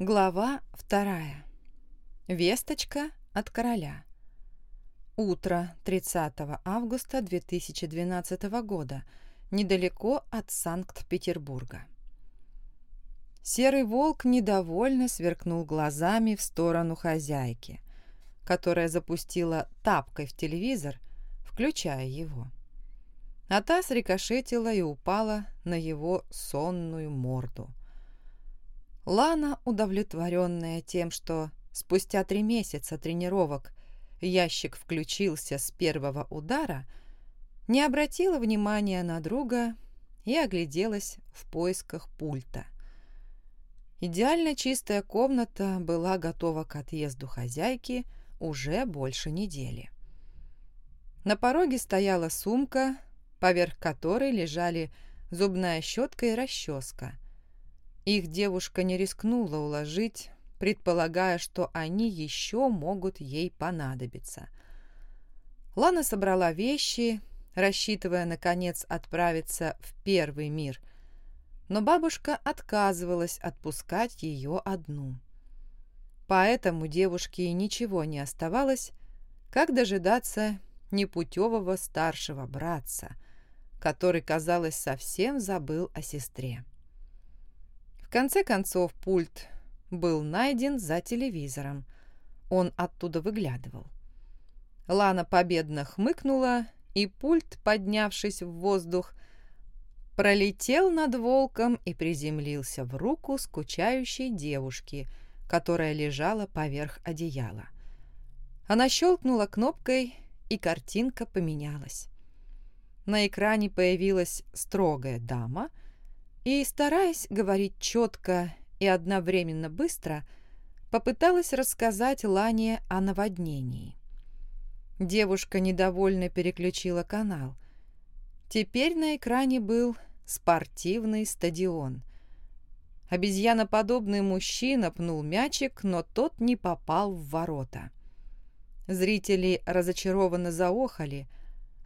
Глава вторая. Весточка от короля. Утро 30 августа 2012 года, недалеко от Санкт-Петербурга. Серый волк недовольно сверкнул глазами в сторону хозяйки, которая запустила тапкой в телевизор, включая его. А та срикошетила и упала на его сонную морду. Лана, удовлетворенная тем, что спустя три месяца тренировок ящик включился с первого удара, не обратила внимания на друга и огляделась в поисках пульта. Идеально чистая комната была готова к отъезду хозяйки уже больше недели. На пороге стояла сумка, поверх которой лежали зубная щетка и расческа – их девушка не рискнула уложить, предполагая, что они еще могут ей понадобиться. Лана собрала вещи, рассчитывая, наконец, отправиться в первый мир, но бабушка отказывалась отпускать ее одну. Поэтому девушке ничего не оставалось, как дожидаться непутевого старшего братца, который, казалось, совсем забыл о сестре. В конце концов пульт был найден за телевизором. Он оттуда выглядывал. Лана победно хмыкнула, и пульт, поднявшись в воздух, пролетел над волком и приземлился в руку скучающей девушки, которая лежала поверх одеяла. Она щелкнула кнопкой, и картинка поменялась. На экране появилась строгая дама — и, стараясь говорить четко и одновременно быстро, попыталась рассказать Лане о наводнении. Девушка недовольно переключила канал. Теперь на экране был спортивный стадион. Обезьяноподобный мужчина пнул мячик, но тот не попал в ворота. Зрители разочарованно заохали,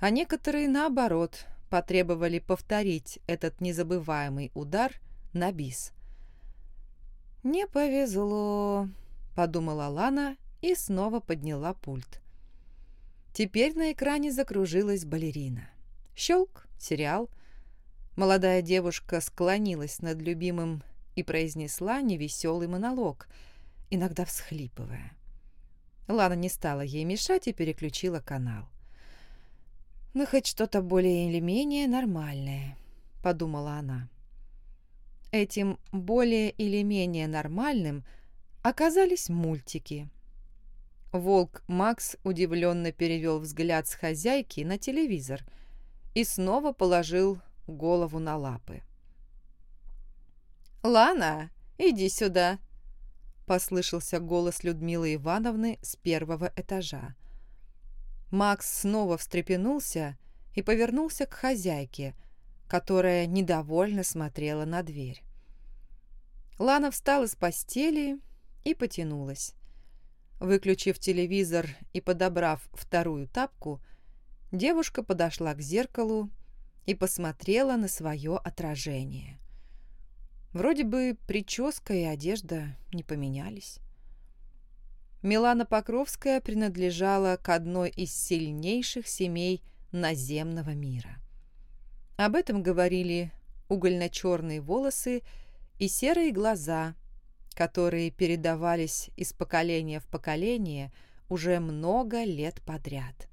а некоторые, наоборот, потребовали повторить этот незабываемый удар на бис. «Не повезло», — подумала Лана и снова подняла пульт. Теперь на экране закружилась балерина. Щелк, сериал. Молодая девушка склонилась над любимым и произнесла невеселый монолог, иногда всхлипывая. Лана не стала ей мешать и переключила канал. «Ну, хоть что-то более или менее нормальное», — подумала она. Этим более или менее нормальным оказались мультики. Волк Макс удивленно перевел взгляд с хозяйки на телевизор и снова положил голову на лапы. «Лана, иди сюда!» — послышался голос Людмилы Ивановны с первого этажа. Макс снова встрепенулся и повернулся к хозяйке, которая недовольно смотрела на дверь. Лана встала с постели и потянулась. Выключив телевизор и подобрав вторую тапку, девушка подошла к зеркалу и посмотрела на свое отражение. Вроде бы прическа и одежда не поменялись. Милана Покровская принадлежала к одной из сильнейших семей наземного мира. Об этом говорили угольно-черные волосы и серые глаза, которые передавались из поколения в поколение уже много лет подряд.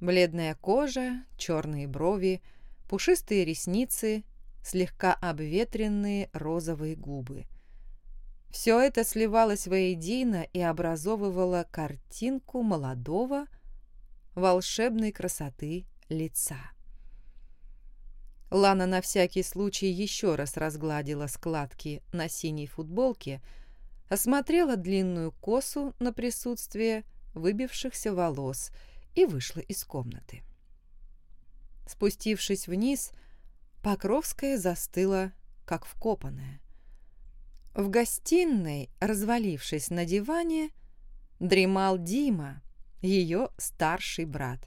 Бледная кожа, черные брови, пушистые ресницы, слегка обветренные розовые губы – все это сливалось воедино и образовывало картинку молодого, волшебной красоты лица. Лана на всякий случай еще раз разгладила складки на синей футболке, осмотрела длинную косу на присутствие выбившихся волос и вышла из комнаты. Спустившись вниз, Покровская застыла, как вкопанная. В гостиной, развалившись на диване, дремал Дима, ее старший брат.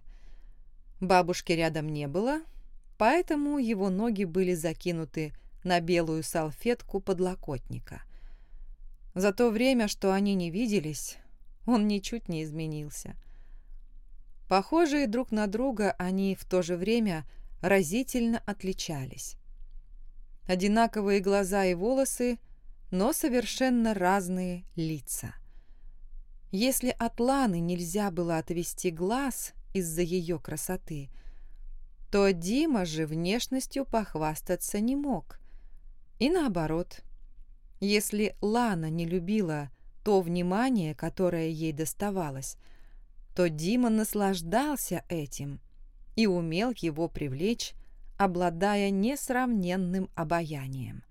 Бабушки рядом не было, поэтому его ноги были закинуты на белую салфетку подлокотника. За то время, что они не виделись, он ничуть не изменился. Похожие друг на друга, они в то же время разительно отличались. Одинаковые глаза и волосы, но совершенно разные лица. Если от Ланы нельзя было отвести глаз из-за ее красоты, то Дима же внешностью похвастаться не мог. И наоборот, если Лана не любила то внимание, которое ей доставалось, то Дима наслаждался этим и умел его привлечь, обладая несравненным обаянием.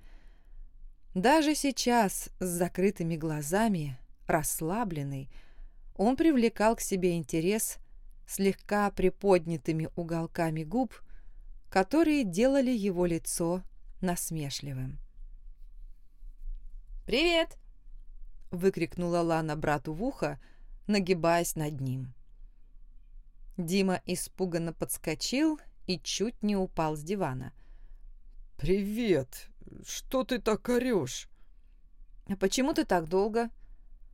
Даже сейчас, с закрытыми глазами, расслабленный, он привлекал к себе интерес слегка приподнятыми уголками губ, которые делали его лицо насмешливым. «Привет!» — выкрикнула Лана брату в ухо, нагибаясь над ним. Дима испуганно подскочил и чуть не упал с дивана. «Привет! Что ты так орешь?» «А почему ты так долго?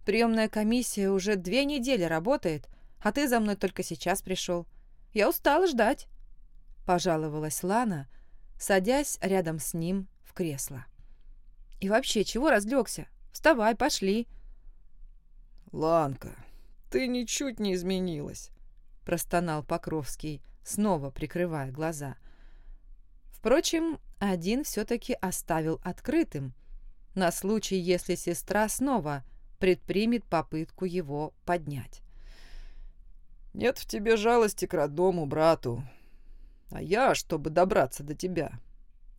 Приемная комиссия уже две недели работает, а ты за мной только сейчас пришел. Я устала ждать», — пожаловалась Лана, садясь рядом с ним в кресло. «И вообще, чего разлегся? Вставай, пошли». «Ланка, ты ничуть не изменилась», — простонал Покровский, снова прикрывая глаза. Впрочем, один все-таки оставил открытым, на случай, если сестра снова предпримет попытку его поднять. «Нет в тебе жалости к родному брату, а я, чтобы добраться до тебя,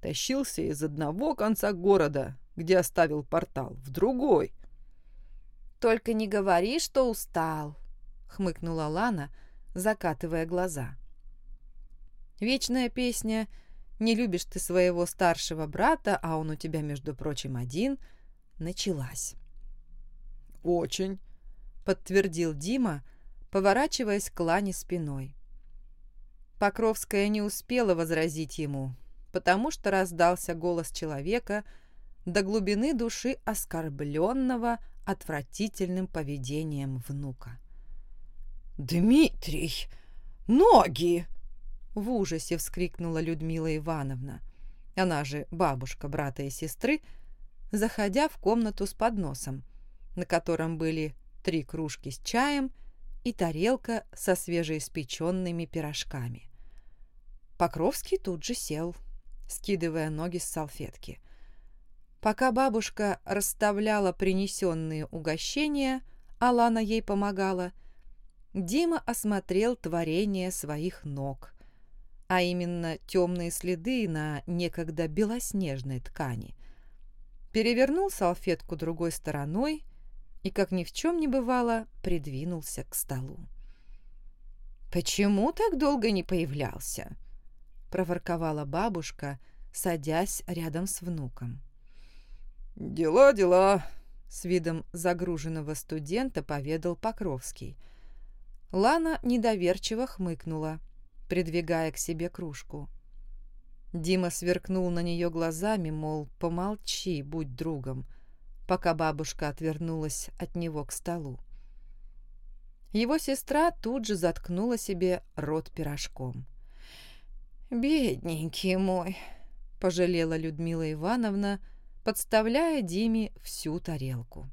тащился из одного конца города, где оставил портал, в другой». «Только не говори, что устал», — хмыкнула Лана, — закатывая глаза. Вечная песня «Не любишь ты своего старшего брата, а он у тебя, между прочим, один» началась. «Очень», — подтвердил Дима, поворачиваясь к Лане спиной. Покровская не успела возразить ему, потому что раздался голос человека до глубины души оскорбленного отвратительным поведением внука. «Дмитрий! Ноги!» В ужасе вскрикнула Людмила Ивановна, она же бабушка брата и сестры, заходя в комнату с подносом, на котором были три кружки с чаем и тарелка со свежеиспеченными пирожками. Покровский тут же сел, скидывая ноги с салфетки. Пока бабушка расставляла принесенные угощения, Алана ей помогала – Дима осмотрел творение своих ног, а именно темные следы на некогда белоснежной ткани. Перевернул салфетку другой стороной и, как ни в чем не бывало, придвинулся к столу. «Почему так долго не появлялся?» – проворковала бабушка, садясь рядом с внуком. «Дела, дела», – с видом загруженного студента поведал Покровский – Лана недоверчиво хмыкнула, придвигая к себе кружку. Дима сверкнул на нее глазами, мол, помолчи, будь другом, пока бабушка отвернулась от него к столу. Его сестра тут же заткнула себе рот пирожком. «Бедненький мой», — пожалела Людмила Ивановна, подставляя Диме всю тарелку.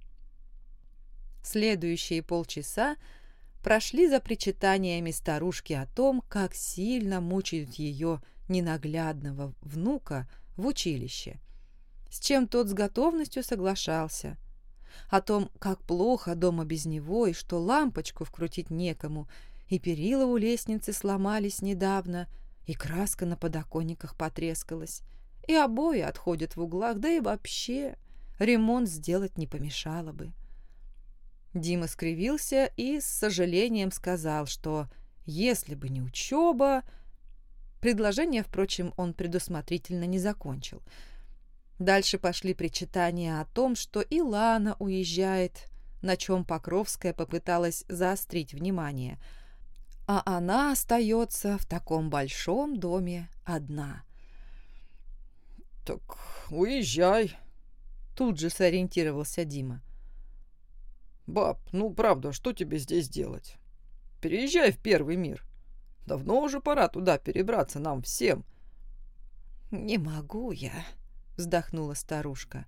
Следующие полчаса прошли за причитаниями старушки о том, как сильно мучают ее ненаглядного внука в училище, с чем тот с готовностью соглашался, о том, как плохо дома без него и что лампочку вкрутить некому, и перила у лестницы сломались недавно, и краска на подоконниках потрескалась, и обои отходят в углах, да и вообще ремонт сделать не помешало бы. Дима скривился и с сожалением сказал, что если бы не учеба... Предложение, впрочем, он предусмотрительно не закончил. Дальше пошли причитания о том, что и Лана уезжает, на чем Покровская попыталась заострить внимание, а она остается в таком большом доме одна. «Так уезжай», — тут же сориентировался Дима. Баб, ну правда, что тебе здесь делать? Переезжай в первый мир. Давно уже пора туда перебраться нам всем. Не могу я, вздохнула старушка.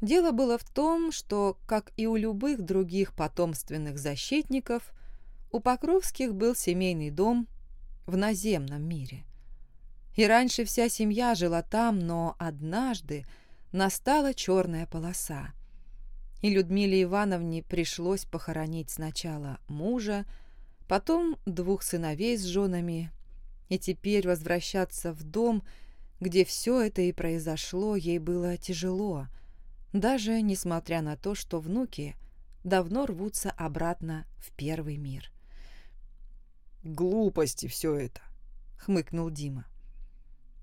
Дело было в том, что, как и у любых других потомственных защитников, у Покровских был семейный дом в наземном мире. И раньше вся семья жила там, но однажды настала черная полоса. И Людмиле Ивановне пришлось похоронить сначала мужа, потом двух сыновей с женами, и теперь возвращаться в дом, где все это и произошло, ей было тяжело, даже несмотря на то, что внуки давно рвутся обратно в первый мир. «Глупости все это», — хмыкнул Дима.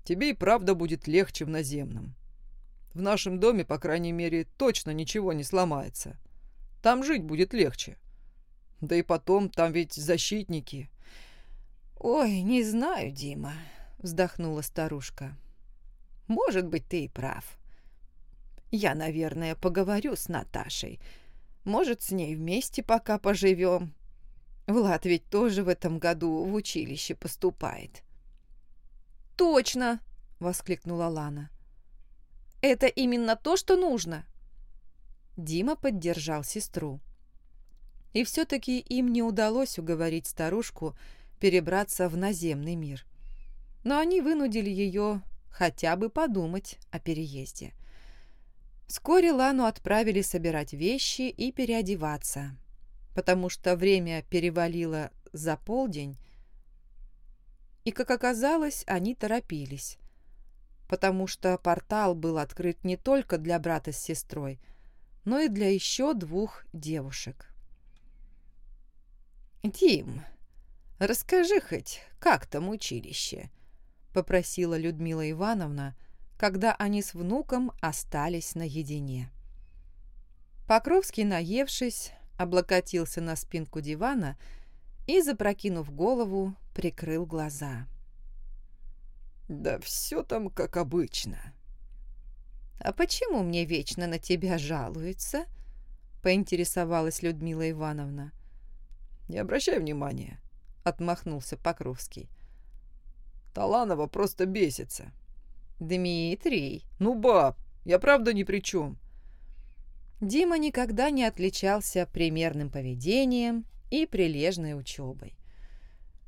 «Тебе и правда будет легче в наземном. В нашем доме, по крайней мере, точно ничего не сломается. Там жить будет легче. Да и потом, там ведь защитники». «Ой, не знаю, Дима», — вздохнула старушка. «Может быть, ты и прав. Я, наверное, поговорю с Наташей. Может, с ней вместе пока поживем. Влад ведь тоже в этом году в училище поступает». «Точно!» — воскликнула Лана. «Это именно то, что нужно!» Дима поддержал сестру. И все-таки им не удалось уговорить старушку перебраться в наземный мир. Но они вынудили ее хотя бы подумать о переезде. Вскоре Лану отправили собирать вещи и переодеваться, потому что время перевалило за полдень, и, как оказалось, они торопились, потому что портал был открыт не только для брата с сестрой, но и для еще двух девушек. «Дим, расскажи хоть, как там училище?» попросила Людмила Ивановна, когда они с внуком остались наедине. Покровский, наевшись, облокотился на спинку дивана и, запрокинув голову, прикрыл глаза. «Да все там как обычно». «А почему мне вечно на тебя жалуются?» — поинтересовалась Людмила Ивановна. «Не обращай внимания», — отмахнулся Покровский. Таланова просто бесится. Дмитрий. Ну, баб, я правда ни при чем. Дима никогда не отличался примерным поведением и прилежной учебой.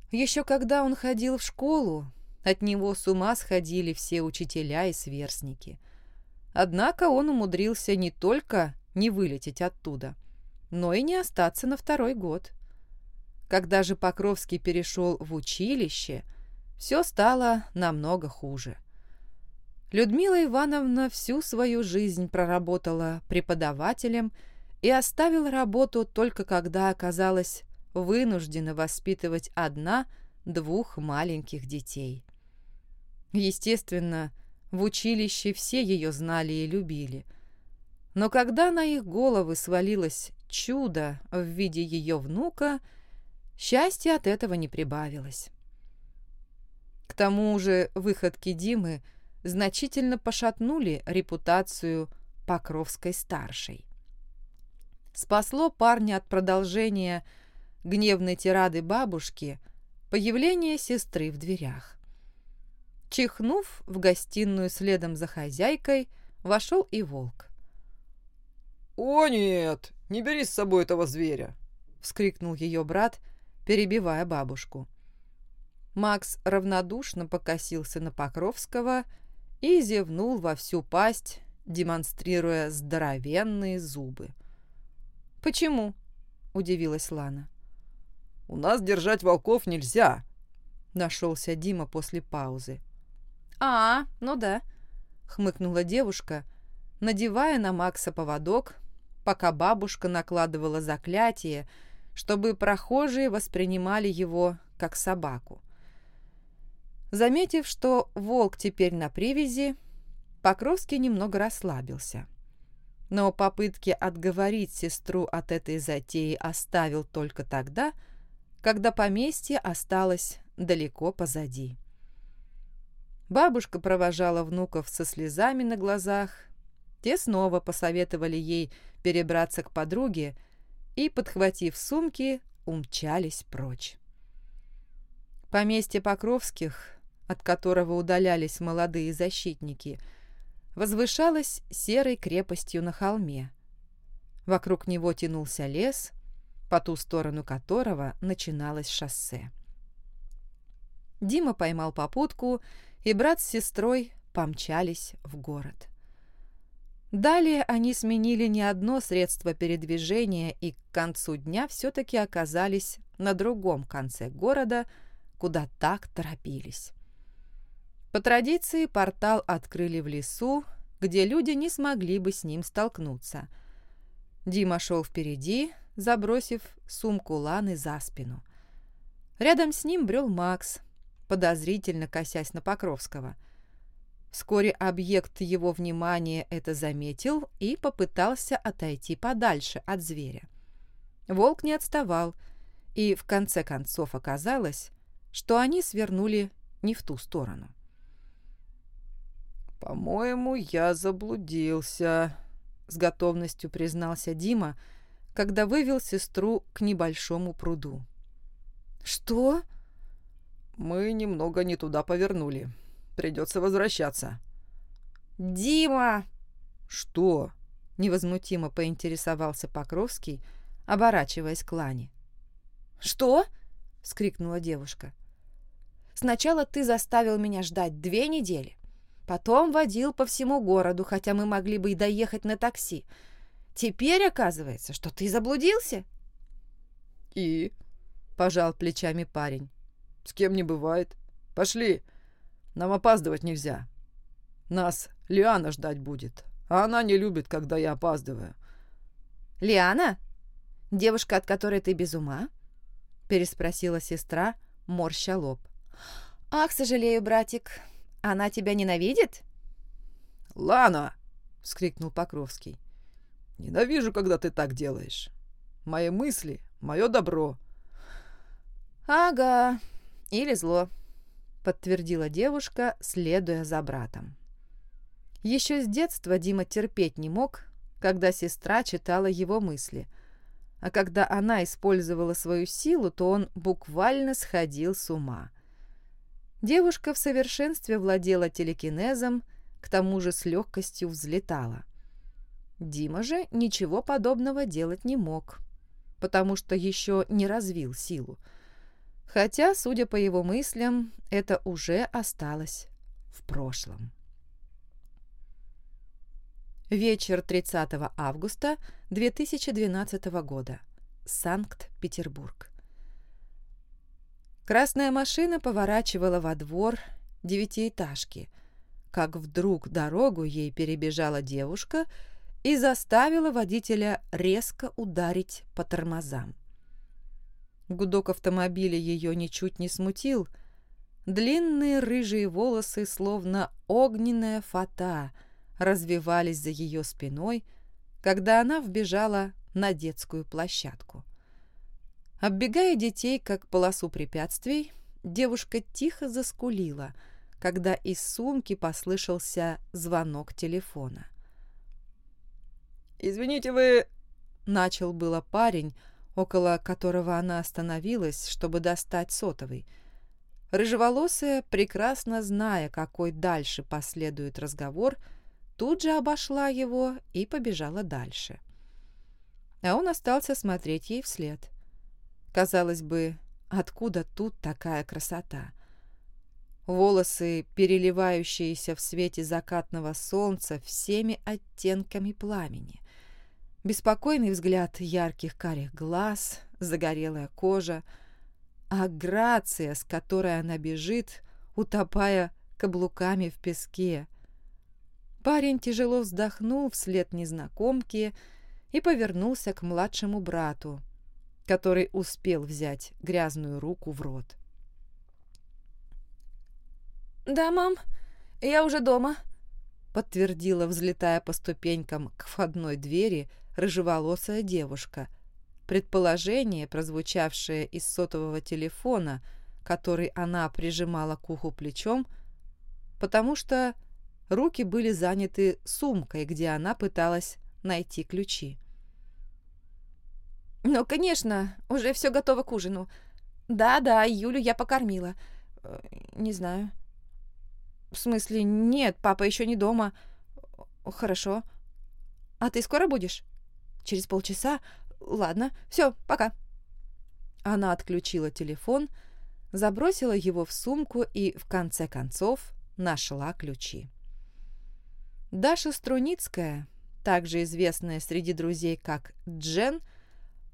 Еще когда он ходил в школу, от него с ума сходили все учителя и сверстники. Однако он умудрился не только не вылететь оттуда, но и не остаться на второй год. Когда же Покровский перешел в училище – все стало намного хуже. Людмила Ивановна всю свою жизнь проработала преподавателем и оставила работу только когда оказалась вынуждена воспитывать одна двух маленьких детей. Естественно, в училище все ее знали и любили. Но когда на их головы свалилось чудо в виде ее внука, счастья от этого не прибавилось. К тому же выходки Димы значительно пошатнули репутацию Покровской-старшей. Спасло парня от продолжения гневной тирады бабушки появление сестры в дверях. Чихнув в гостиную следом за хозяйкой, вошел и волк. «О нет, не бери с собой этого зверя!» — вскрикнул ее брат, перебивая бабушку. Макс равнодушно покосился на Покровского и зевнул во всю пасть, демонстрируя здоровенные зубы. «Почему?» – удивилась Лана. «У нас держать волков нельзя», – нашелся Дима после паузы. «А, ну да», – хмыкнула девушка, надевая на Макса поводок, пока бабушка накладывала заклятие, чтобы прохожие воспринимали его как собаку. Заметив, что волк теперь на привязи, Покровский немного расслабился. Но попытки отговорить сестру от этой затеи оставил только тогда, когда поместье осталось далеко позади. Бабушка провожала внуков со слезами на глазах Те снова посоветовали ей перебраться к подруге и, подхватив сумки, умчались прочь. Поместье Покровских, от которого удалялись молодые защитники, возвышалось серой крепостью на холме. Вокруг него тянулся лес, по ту сторону которого начиналось шоссе. Дима поймал попутку, и брат с сестрой помчались в город. Далее они сменили не одно средство передвижения и к концу дня все-таки оказались на другом конце города, куда так торопились. По традиции портал открыли в лесу, где люди не смогли бы с ним столкнуться. Дима шел впереди, забросив сумку Ланы за спину. Рядом с ним брел Макс, подозрительно косясь на Покровского – Вскоре объект его внимания это заметил и попытался отойти подальше от зверя. Волк не отставал, и в конце концов оказалось, что они свернули не в ту сторону. «По-моему, я заблудился», — с готовностью признался Дима, когда вывел сестру к небольшому пруду. «Что?» «Мы немного не туда повернули. Придется возвращаться». «Дима!» «Что?» — невозмутимо поинтересовался Покровский, оборачиваясь к Лане. «Что?» — вскрикнула девушка. «Сначала ты заставил меня ждать две недели, потом водил по всему городу, хотя мы могли бы и доехать на такси. Теперь оказывается, что ты заблудился?» «И?» — пожал плечами парень. «С кем не бывает. Пошли, нам опаздывать нельзя. Нас Лиана ждать будет, а она не любит, когда я опаздываю». «Лиана? Девушка, от которой ты без ума?» переспросила сестра, морща лоб. «Ах, сожалею, братик, она тебя ненавидит?» «Лана!» — вскрикнул Покровский. «Ненавижу, когда ты так делаешь. Мои мысли — мое добро». «Ага, или зло», — подтвердила девушка, следуя за братом. Еще с детства Дима терпеть не мог, когда сестра читала его мысли, а когда она использовала свою силу, то он буквально сходил с ума. Девушка в совершенстве владела телекинезом, к тому же с легкостью взлетала. Дима же ничего подобного делать не мог, потому что еще не развил силу — Хотя, судя по его мыслям, это уже осталось в прошлом. Вечер 30 августа 2012 года. Санкт-Петербург. Красная машина поворачивала во двор девятиэтажки, как вдруг дорогу ей перебежала девушка и заставила водителя резко ударить по тормозам. Гудок автомобиля ее ничуть не смутил. Длинные рыжие волосы, словно огненная фата, развивались за ее спиной, когда она вбежала на детскую площадку. Оббегая детей, как полосу препятствий, девушка тихо заскулила, когда из сумки послышался звонок телефона. «Извините, вы...» — начал было парень, около которого она остановилась, чтобы достать сотовый. Рыжеволосая, прекрасно зная, какой дальше последует разговор, тут же обошла его и побежала дальше. А он остался смотреть ей вслед. Казалось бы, откуда тут такая красота? Волосы, переливающиеся в свете закатного солнца всеми оттенками пламени — Беспокойный взгляд ярких карих глаз, загорелая кожа, а грация, с которой она бежит, утопая каблуками в песке. Парень тяжело вздохнул вслед незнакомке и повернулся к младшему брату, который успел взять грязную руку в рот. «Да, мам, я уже дома», — подтвердила, взлетая по ступенькам к входной двери, рыжеволосая девушка. Предположение, прозвучавшее из сотового телефона, который она прижимала к уху плечом, потому что руки были заняты сумкой, где она пыталась найти ключи. «Ну, конечно, уже все готово к ужину. Да-да, Юлю я покормила. Э, не знаю. В смысле, нет, папа еще не дома. Хорошо. А ты скоро будешь? Через полчаса? Ладно, все, пока». Она отключила телефон, забросила его в сумку и, в конце концов, нашла ключи. Даша Струницкая, также известная среди друзей как Джен,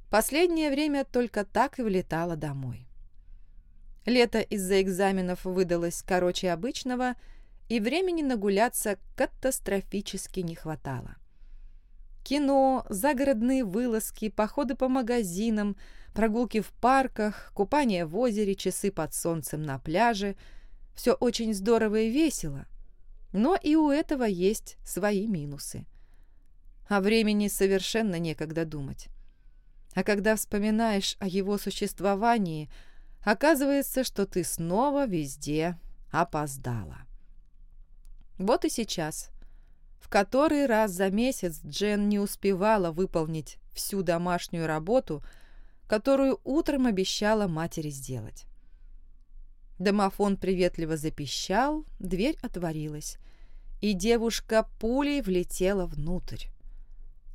последнее время только так и влетала домой. Лето из-за экзаменов выдалось короче обычного, и времени нагуляться катастрофически не хватало. Кино, загородные вылазки, походы по магазинам, прогулки в парках, купание в озере, часы под солнцем на пляже – все очень здорово и весело, но и у этого есть свои минусы. О времени совершенно некогда думать. А когда вспоминаешь о его существовании, оказывается, что ты снова везде опоздала. Вот и сейчас. В который раз за месяц Джен не успевала выполнить всю домашнюю работу, которую утром обещала матери сделать. Домофон приветливо запищал, дверь отворилась, и девушка пулей влетела внутрь.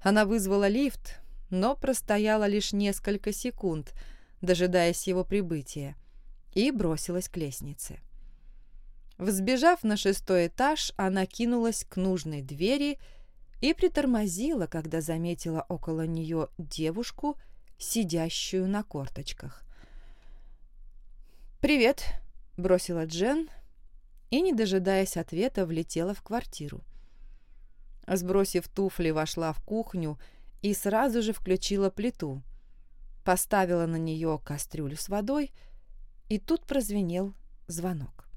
Она вызвала лифт, но простояла лишь несколько секунд, дожидаясь его прибытия, и бросилась к лестнице. Взбежав на шестой этаж, она кинулась к нужной двери и притормозила, когда заметила около нее девушку, сидящую на корточках. «Привет!» – бросила Джен и, не дожидаясь ответа, влетела в квартиру. Сбросив туфли, вошла в кухню и сразу же включила плиту. Поставила на нее кастрюлю с водой, и тут прозвенел звонок.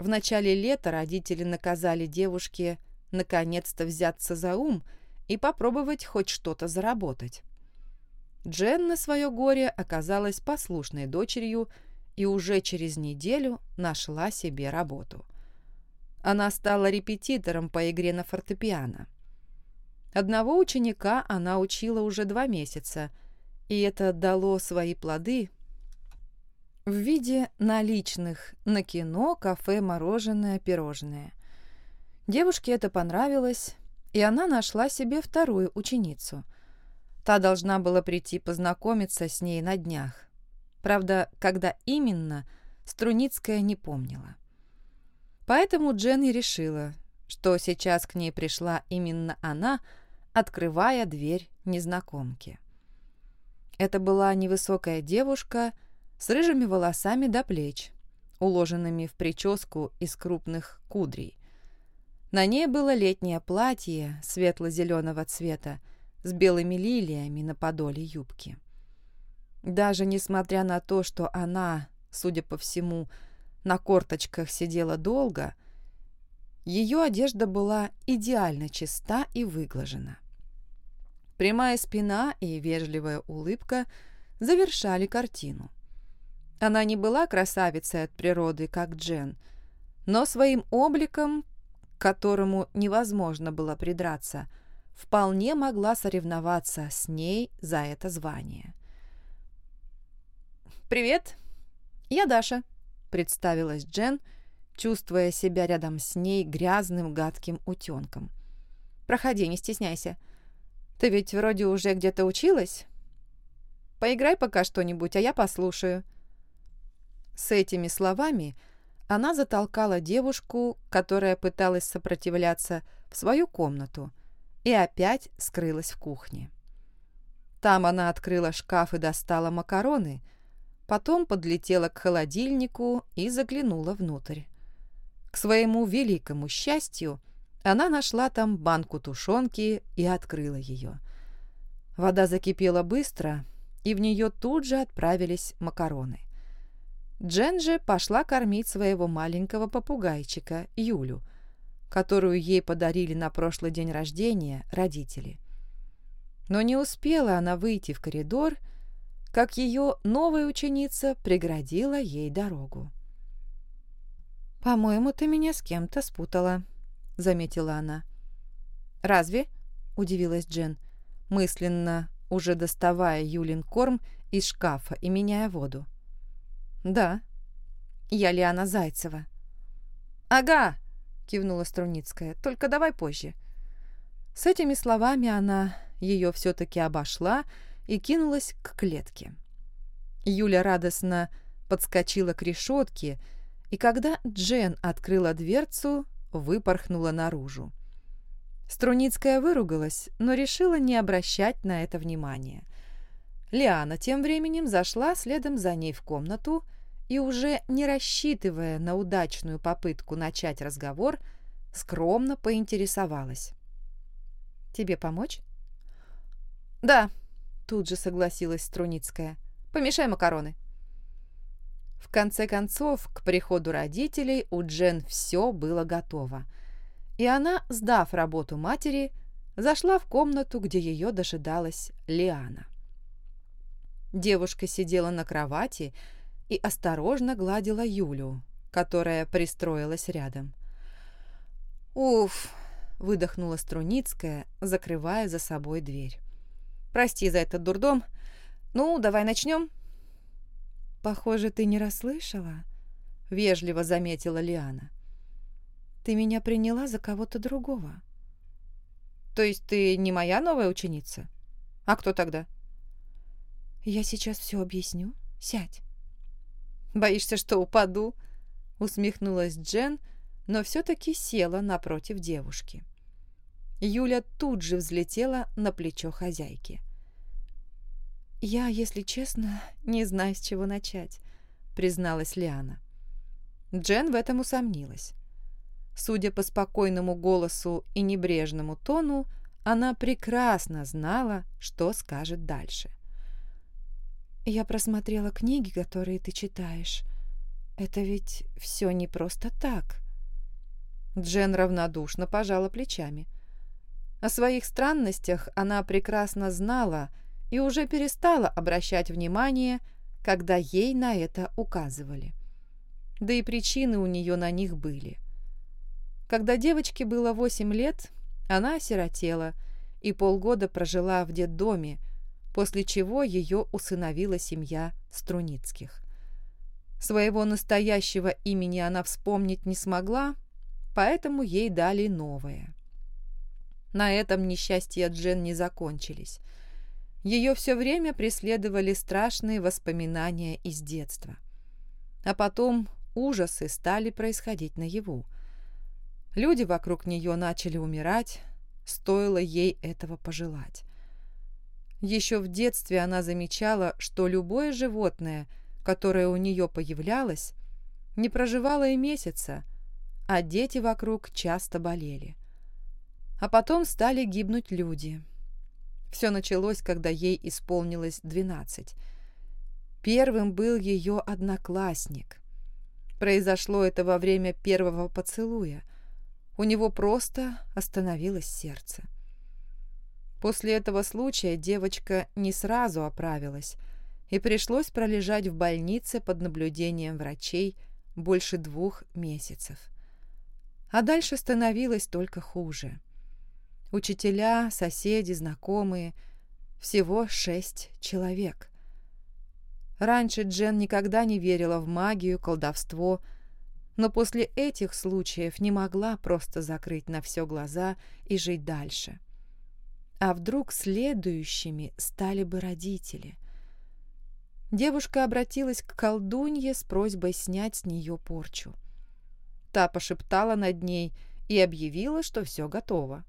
В начале лета родители наказали девушке наконец-то взяться за ум и попробовать хоть что-то заработать. Джен на свое горе оказалась послушной дочерью и уже через неделю нашла себе работу. Она стала репетитором по игре на фортепиано. Одного ученика она учила уже два месяца, и это дало свои плоды в виде наличных на кино, кафе, мороженое, пирожное. Девушке это понравилось, и она нашла себе вторую ученицу – Та должна была прийти познакомиться с ней на днях. Правда, когда именно, Струницкая не помнила. Поэтому Дженни решила, что сейчас к ней пришла именно она, открывая дверь незнакомки. Это была невысокая девушка с рыжими волосами до плеч, уложенными в прическу из крупных кудрей. На ней было летнее платье светло-зеленого цвета, с белыми лилиями на подоле юбки. Даже несмотря на то, что она, судя по всему, на корточках сидела долго, ее одежда была идеально чиста и выглажена. Прямая спина и вежливая улыбка завершали картину. Она не была красавицей от природы, как Джен, но своим обликом, которому невозможно было придраться – вполне могла соревноваться с ней за это звание. «Привет, я Даша», — представилась Джен, чувствуя себя рядом с ней грязным гадким утенком. «Проходи, не стесняйся. Ты ведь вроде уже где-то училась? Поиграй пока что-нибудь, а я послушаю». С этими словами она затолкала девушку, которая пыталась сопротивляться, в свою комнату, и опять скрылась в кухне. Там она открыла шкаф и достала макароны, потом подлетела к холодильнику и заглянула внутрь. К своему великому счастью, она нашла там банку тушенки и открыла ее. Вода закипела быстро, и в нее тут же отправились макароны. Джен же пошла кормить своего маленького попугайчика Юлю, которую ей подарили на прошлый день рождения родители. Но не успела она выйти в коридор, как ее новая ученица преградила ей дорогу. «По-моему, ты меня с кем-то спутала», — заметила она. «Разве?» — удивилась Джен, мысленно уже доставая Юлин корм из шкафа и меняя воду. «Да, я Лиана Зайцева». «Ага», — кивнула Струницкая, — «только давай позже». С этими словами она ее все-таки обошла и кинулась к клетке. Юля радостно подскочила к решетке, и когда Джен открыла дверцу, выпорхнула наружу. Струницкая выругалась, но решила не обращать на это внимания. Лиана тем временем зашла следом за ней в комнату и, уже не рассчитывая на удачную попытку начать разговор, скромно поинтересовалась. «Тебе помочь?» «Да», — тут же согласилась Струницкая. «Помешай макароны». В конце концов, к приходу родителей у Джен все было готово, и она, сдав работу матери, зашла в комнату, где ее дожидалась Лиана. Девушка сидела на кровати и осторожно гладила Юлю, которая пристроилась рядом. «Уф!» — выдохнула Струницкая, закрывая за собой дверь. «Прости за этот дурдом. Ну, давай начнем?» «Похоже, ты не расслышала», — вежливо заметила Лиана. «Ты меня приняла за кого-то другого». «То есть ты не моя новая ученица? А кто тогда?» «Я сейчас все объясню. Сядь». «Боишься, что упаду?» — усмехнулась Джен, но все-таки села напротив девушки. Юля тут же взлетела на плечо хозяйки. «Я, если честно, не знаю, с чего начать», — призналась Лиана. Джен в этом усомнилась. Судя по спокойному голосу и небрежному тону, она прекрасно знала, что скажет дальше. «Я просмотрела книги, которые ты читаешь. Это ведь все не просто так». Джен равнодушно пожала плечами. О своих странностях она прекрасно знала и уже перестала обращать внимание, когда ей на это указывали. Да и причины у нее на них были. Когда девочке было восемь лет, она осиротела и полгода прожила в детдоме, после чего ее усыновила семья Струницких. Своего настоящего имени она вспомнить не смогла, поэтому ей дали новое. На этом несчастья Джен не закончились. Ее все время преследовали страшные воспоминания из детства. А потом ужасы стали происходить наяву. Люди вокруг нее начали умирать, стоило ей этого пожелать. Еще в детстве она замечала, что любое животное, которое у нее появлялось, не проживало и месяца, а дети вокруг часто болели. А потом стали гибнуть люди. Все началось, когда ей исполнилось двенадцать. Первым был ее одноклассник. Произошло это во время первого поцелуя. У него просто остановилось сердце. После этого случая девочка не сразу оправилась, и пришлось пролежать в больнице под наблюдением врачей больше двух месяцев. А дальше становилось только хуже. Учителя, соседи, знакомые. Всего шесть человек. Раньше Джен никогда не верила в магию, колдовство, но после этих случаев не могла просто закрыть на все глаза и жить дальше. А вдруг следующими стали бы родители? Девушка обратилась к колдунье с просьбой снять с нее порчу. Та пошептала над ней и объявила, что все готово.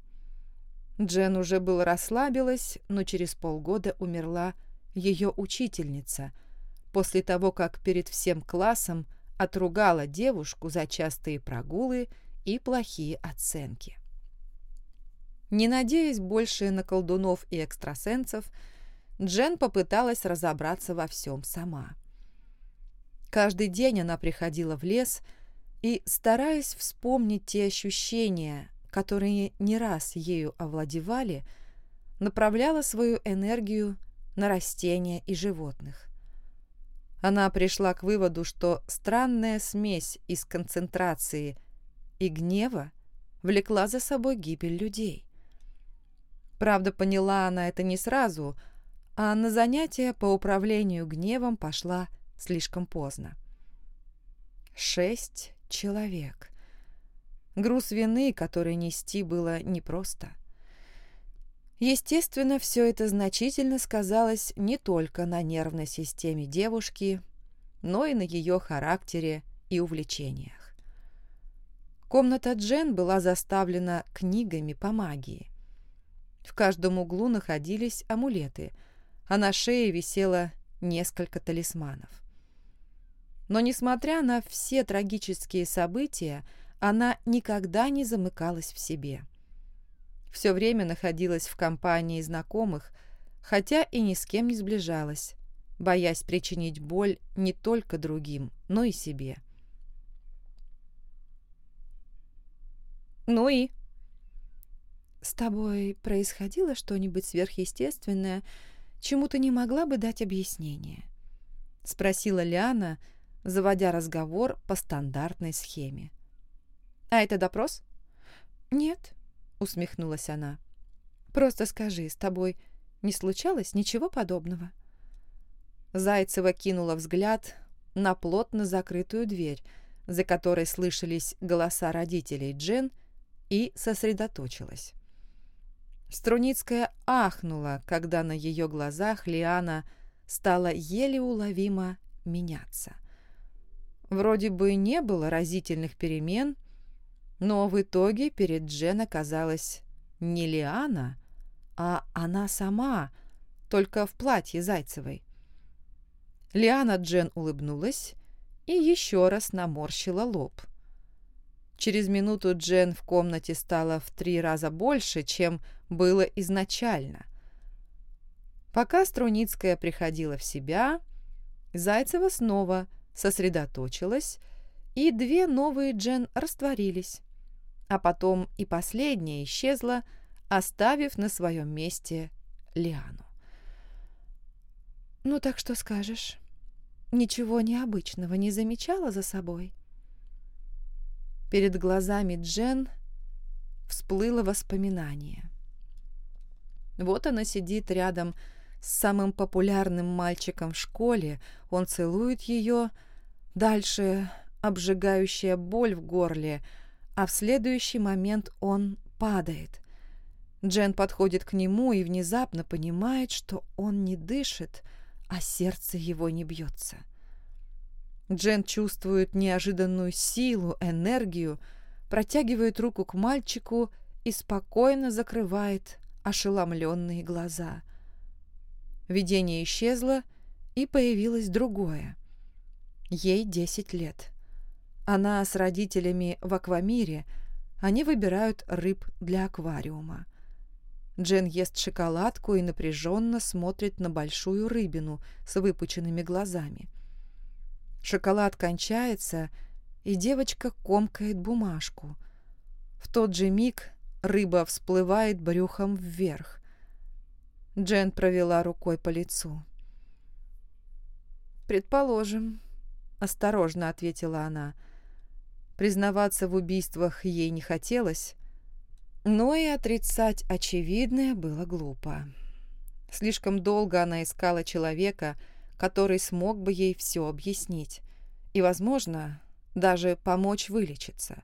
Джен уже было расслабилась, но через полгода умерла ее учительница, после того, как перед всем классом отругала девушку за частые прогулы и плохие оценки. Не надеясь больше на колдунов и экстрасенсов, Джен попыталась разобраться во всем сама. Каждый день она приходила в лес и, стараясь вспомнить те ощущения, которые не раз ею овладевали, направляла свою энергию на растения и животных. Она пришла к выводу, что странная смесь из концентрации и гнева влекла за собой гибель людей. Правда, поняла она это не сразу, а на занятия по управлению гневом пошла слишком поздно. Шесть человек. Груз вины, который нести было непросто. Естественно, все это значительно сказалось не только на нервной системе девушки, но и на ее характере и увлечениях. Комната Джен была заставлена книгами по магии. В каждом углу находились амулеты, а на шее висело несколько талисманов. Но, несмотря на все трагические события, она никогда не замыкалась в себе все время находилась в компании знакомых, хотя и ни с кем не сближалась, боясь причинить боль не только другим, но и себе. «Ну и?» «С тобой происходило что-нибудь сверхъестественное, чему ты не могла бы дать объяснение?» — спросила Лиана, заводя разговор по стандартной схеме. «А это допрос?» «Нет, усмехнулась она. «Просто скажи, с тобой не случалось ничего подобного?» Зайцева кинула взгляд на плотно закрытую дверь, за которой слышались голоса родителей Джен, и сосредоточилась. Струницкая ахнула, когда на ее глазах Лиана стала еле уловимо меняться. Вроде бы не было разительных перемен, но в итоге перед Джен оказалась не Лиана, а она сама, только в платье Зайцевой. Лиана Джен улыбнулась и еще раз наморщила лоб. Через минуту Джен в комнате стало в три раза больше, чем было изначально. Пока Струницкая приходила в себя, Зайцева снова сосредоточилась, и две новые Джен растворились а потом и последняя исчезла, оставив на своем месте Лиану. «Ну так что скажешь? Ничего необычного не замечала за собой?» Перед глазами Джен всплыло воспоминание. Вот она сидит рядом с самым популярным мальчиком в школе, он целует ее, дальше обжигающая боль в горле — а в следующий момент он падает. Джен подходит к нему и внезапно понимает, что он не дышит, а сердце его не бьется. Джен чувствует неожиданную силу, энергию, протягивает руку к мальчику и спокойно закрывает ошеломленные глаза. Видение исчезло, и появилось другое. Ей десять лет. Она с родителями в аквамире, они выбирают рыб для аквариума. Джен ест шоколадку и напряженно смотрит на большую рыбину с выпученными глазами. Шоколад кончается, и девочка комкает бумажку. В тот же миг рыба всплывает брюхом вверх. Джен провела рукой по лицу. «Предположим», — осторожно ответила она, — Признаваться в убийствах ей не хотелось, но и отрицать очевидное было глупо. Слишком долго она искала человека, который смог бы ей все объяснить и, возможно, даже помочь вылечиться.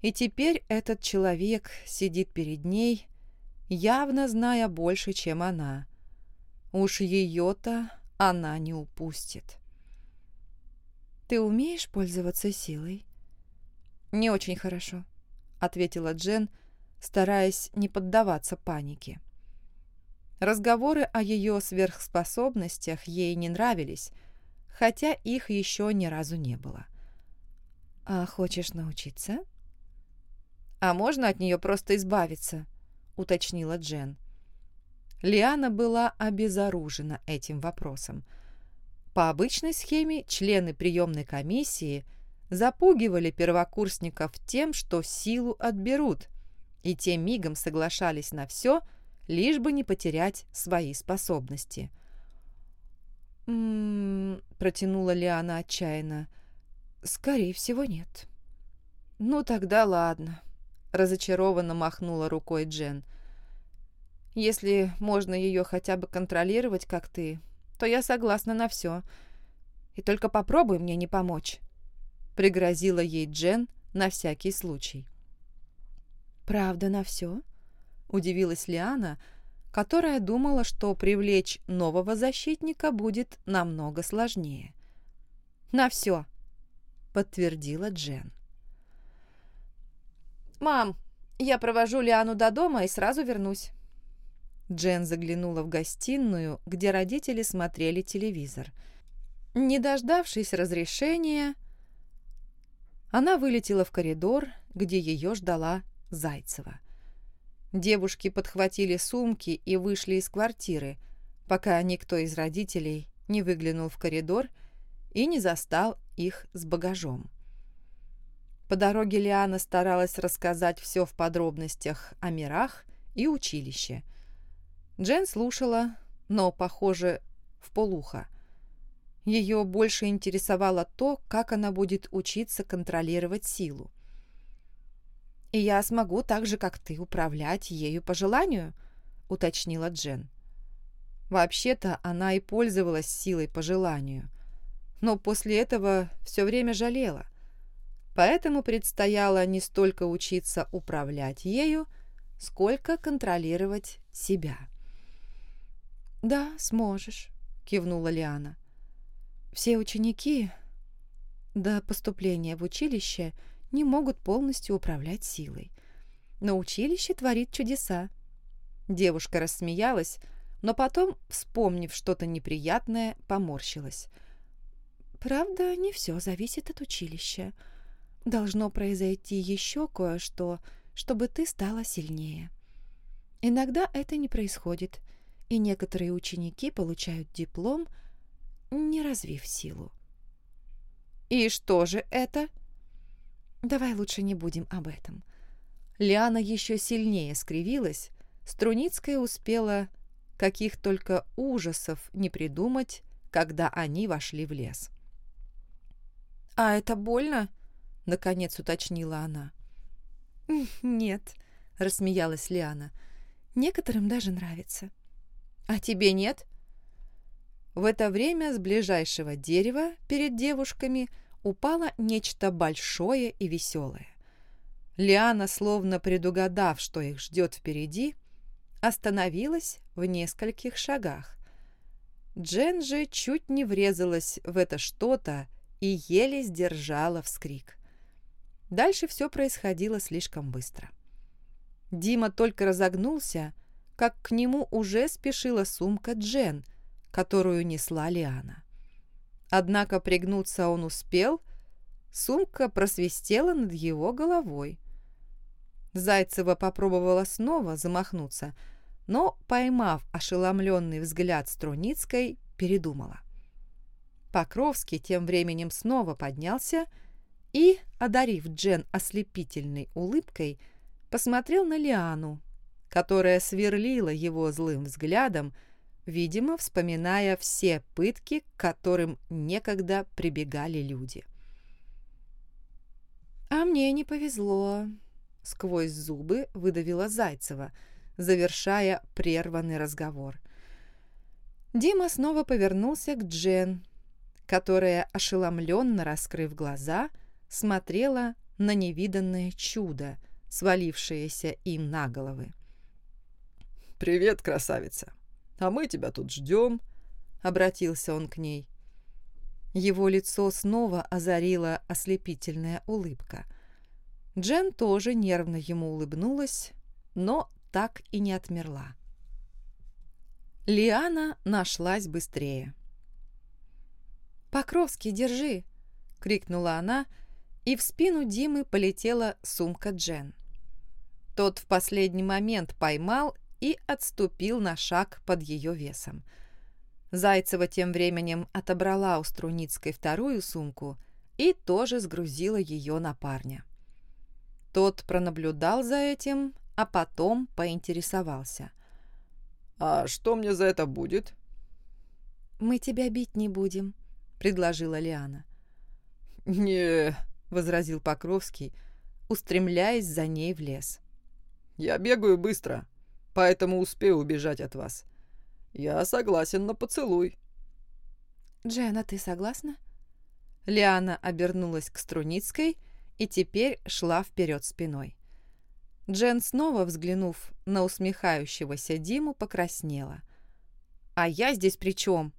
И теперь этот человек сидит перед ней, явно зная больше, чем она. Уж ее-то она не упустит. «Ты умеешь пользоваться силой?» «Не очень хорошо», — ответила Джен, стараясь не поддаваться панике. Разговоры о ее сверхспособностях ей не нравились, хотя их еще ни разу не было. «А хочешь научиться?» «А можно от нее просто избавиться?» — уточнила Джен. Лиана была обезоружена этим вопросом. По обычной схеме члены приемной комиссии — запугивали первокурсников тем, что силу отберут, и те мигом соглашались на все, лишь бы не потерять свои способности. «М -м -м, протянула Лиана отчаянно. «Скорее всего, нет». «Ну тогда ладно», — разочарованно махнула рукой Джен. «Если можно ее хотя бы контролировать, как ты, то я согласна на все. И только попробуй мне не помочь», — пригрозила ей Джен на всякий случай. «Правда на все?» — удивилась Лиана, которая думала, что привлечь нового защитника будет намного сложнее. «На все», — подтвердила Джен. «Мам, я провожу Лиану до дома и сразу вернусь». Джен заглянула в гостиную, где родители смотрели телевизор. Не дождавшись разрешения, она вылетела в коридор, где ее ждала Зайцева. Девушки подхватили сумки и вышли из квартиры, пока никто из родителей не выглянул в коридор и не застал их с багажом. По дороге Лиана старалась рассказать все в подробностях о мирах и училище. Джен слушала, но, похоже, в полухо. Ее больше интересовало то, как она будет учиться контролировать силу. «И я смогу так же, как ты, управлять ею по желанию?» — уточнила Джен. Вообще-то она и пользовалась силой по желанию, но после этого все время жалела. Поэтому предстояло не столько учиться управлять ею, сколько контролировать себя. «Да, сможешь», — кивнула Лиана. «Все ученики до поступления в училище не могут полностью управлять силой. Но училище творит чудеса». Девушка рассмеялась, но потом, вспомнив что-то неприятное, поморщилась. «Правда, не все зависит от училища. Должно произойти еще кое-что, чтобы ты стала сильнее. Иногда это не происходит, и некоторые ученики получают диплом, не развив силу. «И что же это?» «Давай лучше не будем об этом». Лиана еще сильнее скривилась, Струницкая успела каких только ужасов не придумать, когда они вошли в лес. «А это больно?» — наконец уточнила она. «Нет», — рассмеялась Лиана. «Некоторым даже нравится». «А тебе нет?» В это время с ближайшего дерева перед девушками упало нечто большое и веселое. Лиана, словно предугадав, что их ждет впереди, остановилась в нескольких шагах. Джен же чуть не врезалась в это что-то и еле сдержала вскрик. Дальше все происходило слишком быстро. Дима только разогнулся, как к нему уже спешила сумка Джен, которую несла Лиана. Однако пригнуться он успел, сумка просвистела над его головой. Зайцева попробовала снова замахнуться, но, поймав ошеломленный взгляд Струницкой, передумала. Покровский тем временем снова поднялся и, одарив Джен ослепительной улыбкой, посмотрел на Лиану, которая сверлила его злым взглядом, видимо, вспоминая все пытки, к которым некогда прибегали люди. «А мне не повезло», — сквозь зубы выдавила Зайцева, завершая прерванный разговор. Дима снова повернулся к Джен, которая, ошеломленно раскрыв глаза, — смотрела на невиданное чудо, свалившееся им на головы. «Привет, красавица! А мы тебя тут ждем!» — обратился он к ней. Его лицо снова озарила ослепительная улыбка. Джен тоже нервно ему улыбнулась, но так и не отмерла. Лиана нашлась быстрее. «Покровский, держи!» — крикнула она, — и в спину Димы полетела сумка Джен. Тот в последний момент поймал и отступил на шаг под ее весом. Зайцева тем временем отобрала у Струницкой вторую сумку и тоже сгрузила ее на парня. Тот пронаблюдал за этим, а потом поинтересовался. «А что мне за это будет?» мы тебя бить не будем», — предложила Лиана. «Не...» — возразил Покровский, устремляясь за ней в лес. «Я бегаю быстро, поэтому успею убежать от вас. Я согласен на поцелуй». «Джен, ты согласна?» Лиана обернулась к Струницкой и теперь шла вперед спиной. Джен, снова взглянув на усмехающегося Диму, покраснела. «А я здесь при чем?»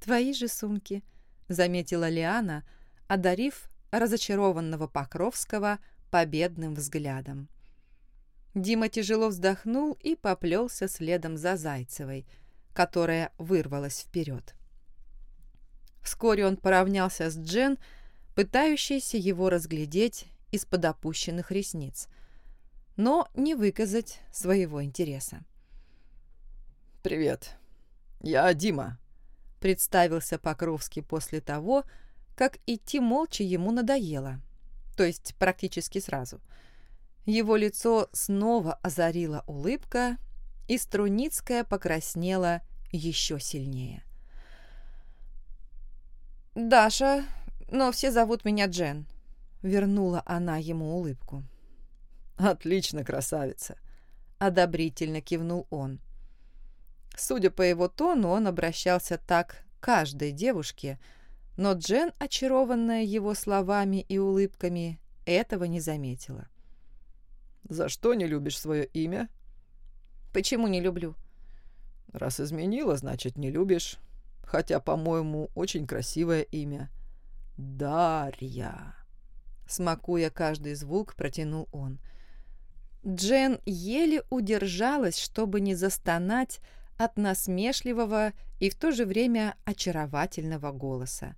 «Твои же сумки», — заметила Лиана, одарив разочарованного Покровского победным взглядом. Дима тяжело вздохнул и поплелся следом за Зайцевой, которая вырвалась вперед. Вскоре он поравнялся с Джен, пытающейся его разглядеть из-под опущенных ресниц, но не выказать своего интереса. «Привет, я Дима», — представился Покровский после того, как идти молча ему надоело, то есть практически сразу. Его лицо снова озарила улыбка, и Струницкая покраснела еще сильнее. «Даша, но все зовут меня Джен», — вернула она ему улыбку. «Отлично, красавица», — одобрительно кивнул он. Судя по его тону, он обращался так к каждой девушке, но Джен, очарованная его словами и улыбками, этого не заметила. «За что не любишь свое имя?» «Почему не люблю?» «Раз изменила, значит, не любишь хотя, по-моему, очень красивое имя. Дарья. Смакуя каждый звук, протянул он. Джен еле удержалась, чтобы не застонать от насмешливого и в то же время очаровательного голоса.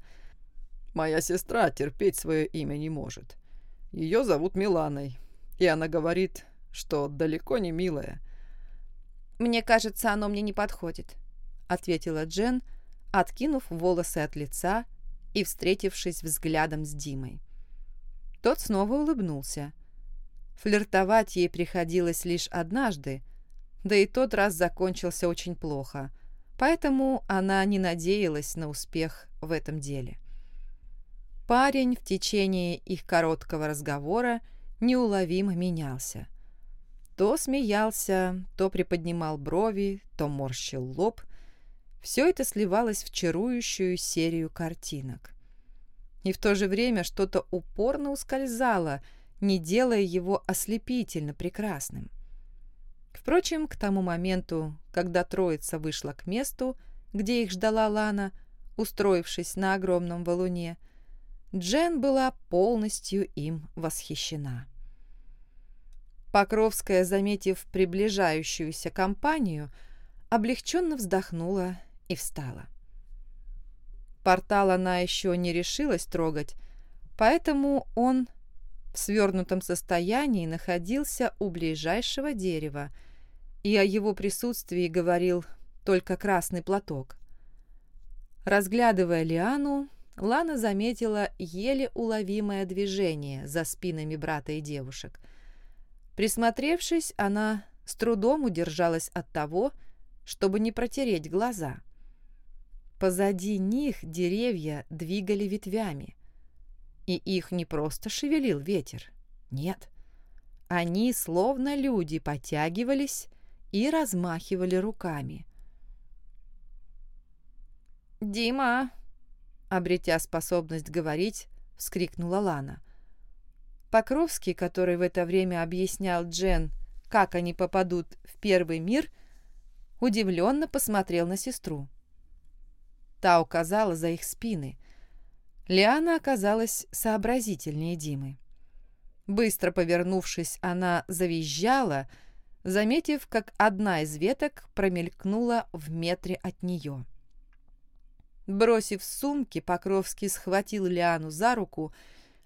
«Моя сестра терпеть свое имя не может. Ее зовут Миланой, и она говорит, что далеко не милая». «Мне кажется, оно мне не подходит», — ответила Джен, откинув волосы от лица и встретившись взглядом с Димой. Тот снова улыбнулся. Флиртовать ей приходилось лишь однажды, да и тот раз закончился очень плохо, поэтому она не надеялась на успех в этом деле. Парень в течение их короткого разговора неуловимо менялся. То смеялся, то приподнимал брови, то морщил лоб – все это сливалось в чарующую серию картинок. И в то же время что-то упорно ускользало, не делая его ослепительно прекрасным. Впрочем, к тому моменту, когда троица вышла к месту, где их ждала Лана, устроившись на огромном валуне, Джен была полностью им восхищена. Покровская, заметив приближающуюся компанию, облегченно вздохнула и встала. Портал она еще не решилась трогать, поэтому он в свернутом состоянии находился у ближайшего дерева, и о его присутствии говорил только красный платок. Разглядывая Лиану, Лана заметила еле уловимое движение за спинами брата и девушек. Присмотревшись, она с трудом удержалась от того, чтобы не протереть глаза – Позади них деревья двигали ветвями. И их не просто шевелил ветер. Нет. Они, словно люди, потягивались и размахивали руками. «Дима!» Обретя способность говорить, вскрикнула Лана. Покровский, который в это время объяснял Джен, как они попадут в первый мир, удивленно посмотрел на сестру. Та указала за их спины. Лиана оказалась сообразительнее Димы. Быстро повернувшись, она завизжала, заметив, как одна из веток промелькнула в метре от нее. Бросив сумки, Покровский схватил Лиану за руку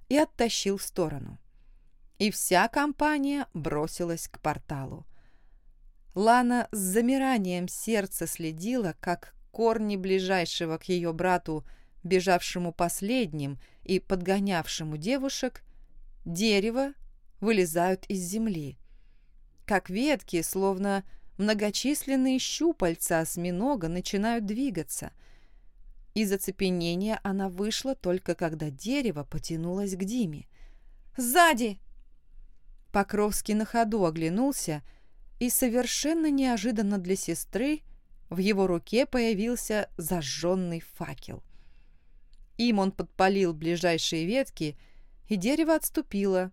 и оттащил в сторону. И вся компания бросилась к порталу. Лана с замиранием сердца следила, как корни ближайшего к ее брату, бежавшему последним и подгонявшему девушек, дерево вылезают из земли. Как ветки, словно многочисленные щупальца осьминога начинают двигаться, Из оцепенения она вышла только когда дерево потянулось к Диме. «Сзади!» Покровский на ходу оглянулся, и совершенно неожиданно для сестры в его руке появился зажженный факел. Им он подпалил ближайшие ветки, и дерево отступило,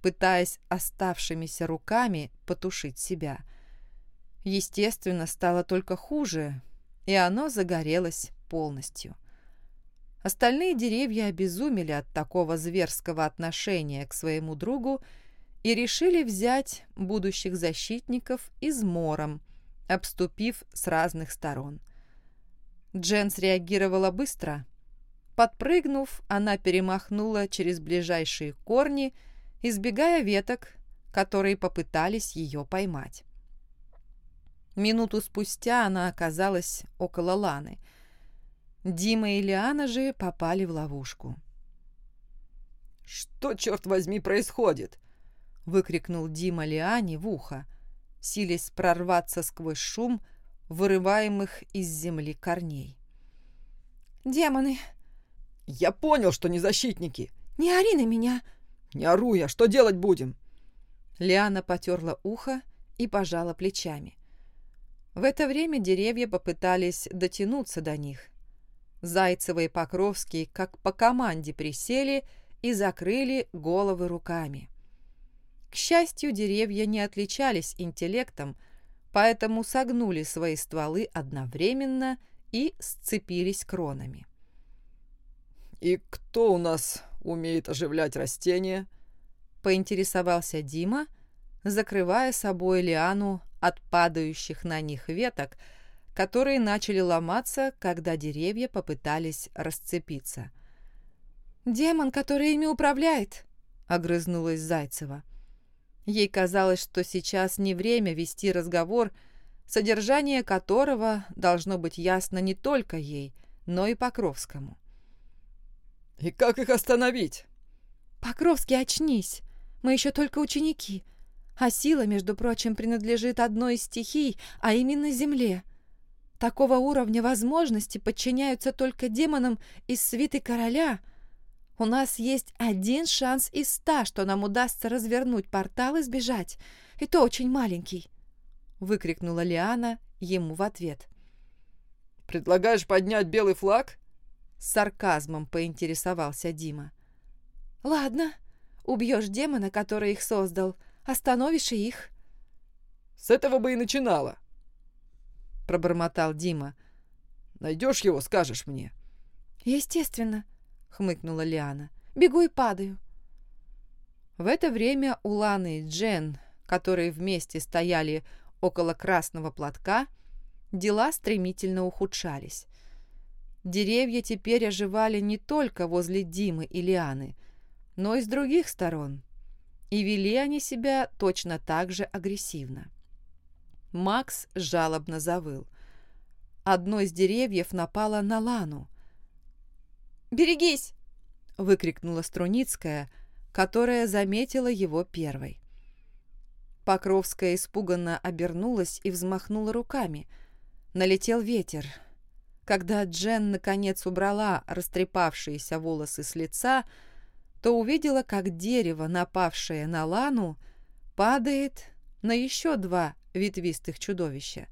пытаясь оставшимися руками потушить себя. Естественно, стало только хуже, и оно загорелось полностью. Остальные деревья обезумели от такого зверского отношения к своему другу и решили взять будущих защитников измором, обступив с разных сторон. Джен среагировала быстро. Подпрыгнув, она перемахнула через ближайшие корни, избегая веток, которые попытались ее поймать. Минуту спустя она оказалась около Ланы. Дима и Лиана же попали в ловушку. «Что, черт возьми, происходит?» — выкрикнул Дима Лиане в ухо силясь прорваться сквозь шум, вырываемых из земли корней. «Демоны!» «Я понял, что не защитники!» «Не ори на меня!» «Не ору я! Что делать будем?» Лиана потерла ухо и пожала плечами. В это время деревья попытались дотянуться до них. Зайцева и Покровский, как по команде, присели и закрыли головы руками. К счастью, деревья не отличались интеллектом, поэтому согнули свои стволы одновременно и сцепились кронами. «И кто у нас умеет оживлять растения?» — поинтересовался Дима, закрывая собой лиану от падающих на них веток, которые начали ломаться, когда деревья попытались расцепиться. «Демон, который ими управляет!» — огрызнулась Зайцева. Ей казалось, что сейчас не время вести разговор, содержание которого должно быть ясно не только ей, но и Покровскому. «И как их остановить?» «Покровский, очнись! Мы еще только ученики, а сила, между прочим, принадлежит одной из стихий, а именно Земле. Такого уровня возможности подчиняются только демонам из свиты короля — у нас есть один шанс из ста, что нам удастся развернуть портал и сбежать. И то очень маленький», — выкрикнула Лиана ему в ответ. «Предлагаешь поднять белый флаг?» С сарказмом поинтересовался Дима. «Ладно, убьешь демона, который их создал, остановишь и их». «С этого бы и начинала», — пробормотал Дима. «Найдешь его, скажешь мне». «Естественно», — хмыкнула Лиана. «Бегу и падаю». В это время Улана и Джен, которые вместе стояли около красного платка, дела стремительно ухудшались. Деревья теперь оживали не только возле Димы и Лианы, но и с других сторон, и вели они себя точно так же агрессивно. Макс жалобно завыл. Одно из деревьев напало на Лану, Берегись!» — выкрикнула Струницкая, которая заметила его первой. Покровская испуганно обернулась и взмахнула руками. Налетел ветер. Когда Джен наконец убрала растрепавшиеся волосы с лица, то увидела, как дерево, напавшее на Лану, падает на еще два ветвистых чудовища.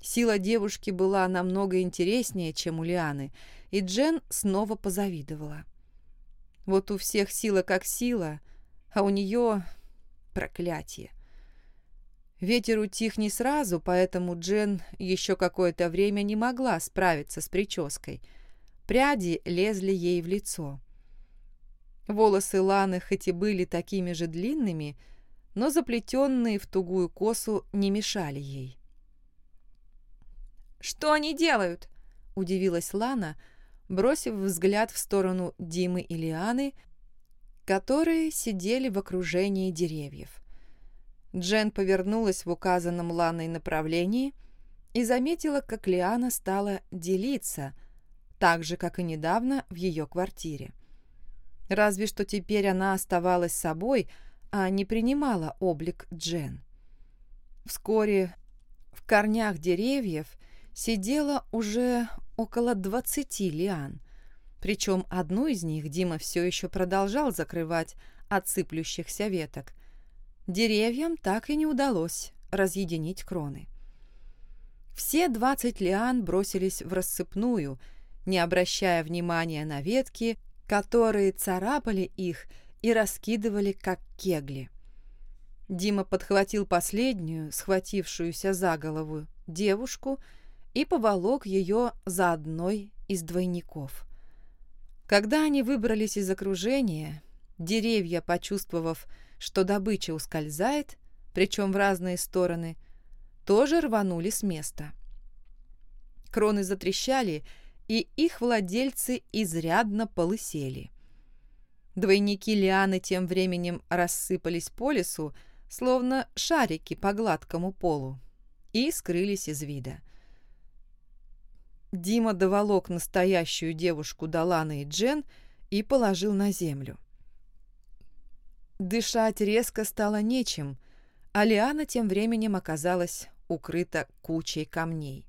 Сила девушки была намного интереснее, чем у Лианы, и Джен снова позавидовала. Вот у всех сила как сила, а у нее проклятие. Ветер утих не сразу, поэтому Джен еще какое-то время не могла справиться с прической. Пряди лезли ей в лицо. Волосы Ланы хоть и были такими же длинными, но заплетенные в тугую косу не мешали ей. «Что они делают?» – удивилась Лана, бросив взгляд в сторону Димы и Лианы, которые сидели в окружении деревьев. Джен повернулась в указанном Ланой направлении и заметила, как Лиана стала делиться, так же, как и недавно в ее квартире. Разве что теперь она оставалась собой, а не принимала облик Джен. Вскоре в корнях деревьев сидела уже около двадцати лиан. Причем одну из них Дима все еще продолжал закрывать от сыплющихся веток. Деревьям так и не удалось разъединить кроны. Все двадцать лиан бросились в рассыпную, не обращая внимания на ветки, которые царапали их и раскидывали, как кегли. Дима подхватил последнюю, схватившуюся за голову, девушку и поволок ее за одной из двойников. Когда они выбрались из окружения, деревья, почувствовав, что добыча ускользает, причем в разные стороны, тоже рванули с места. Кроны затрещали, и их владельцы изрядно полысели. Двойники лианы тем временем рассыпались по лесу, словно шарики по гладкому полу, и скрылись из вида. Дима доволок настоящую девушку до Ланы и Джен и положил на землю. Дышать резко стало нечем, а Лиана тем временем оказалась укрыта кучей камней.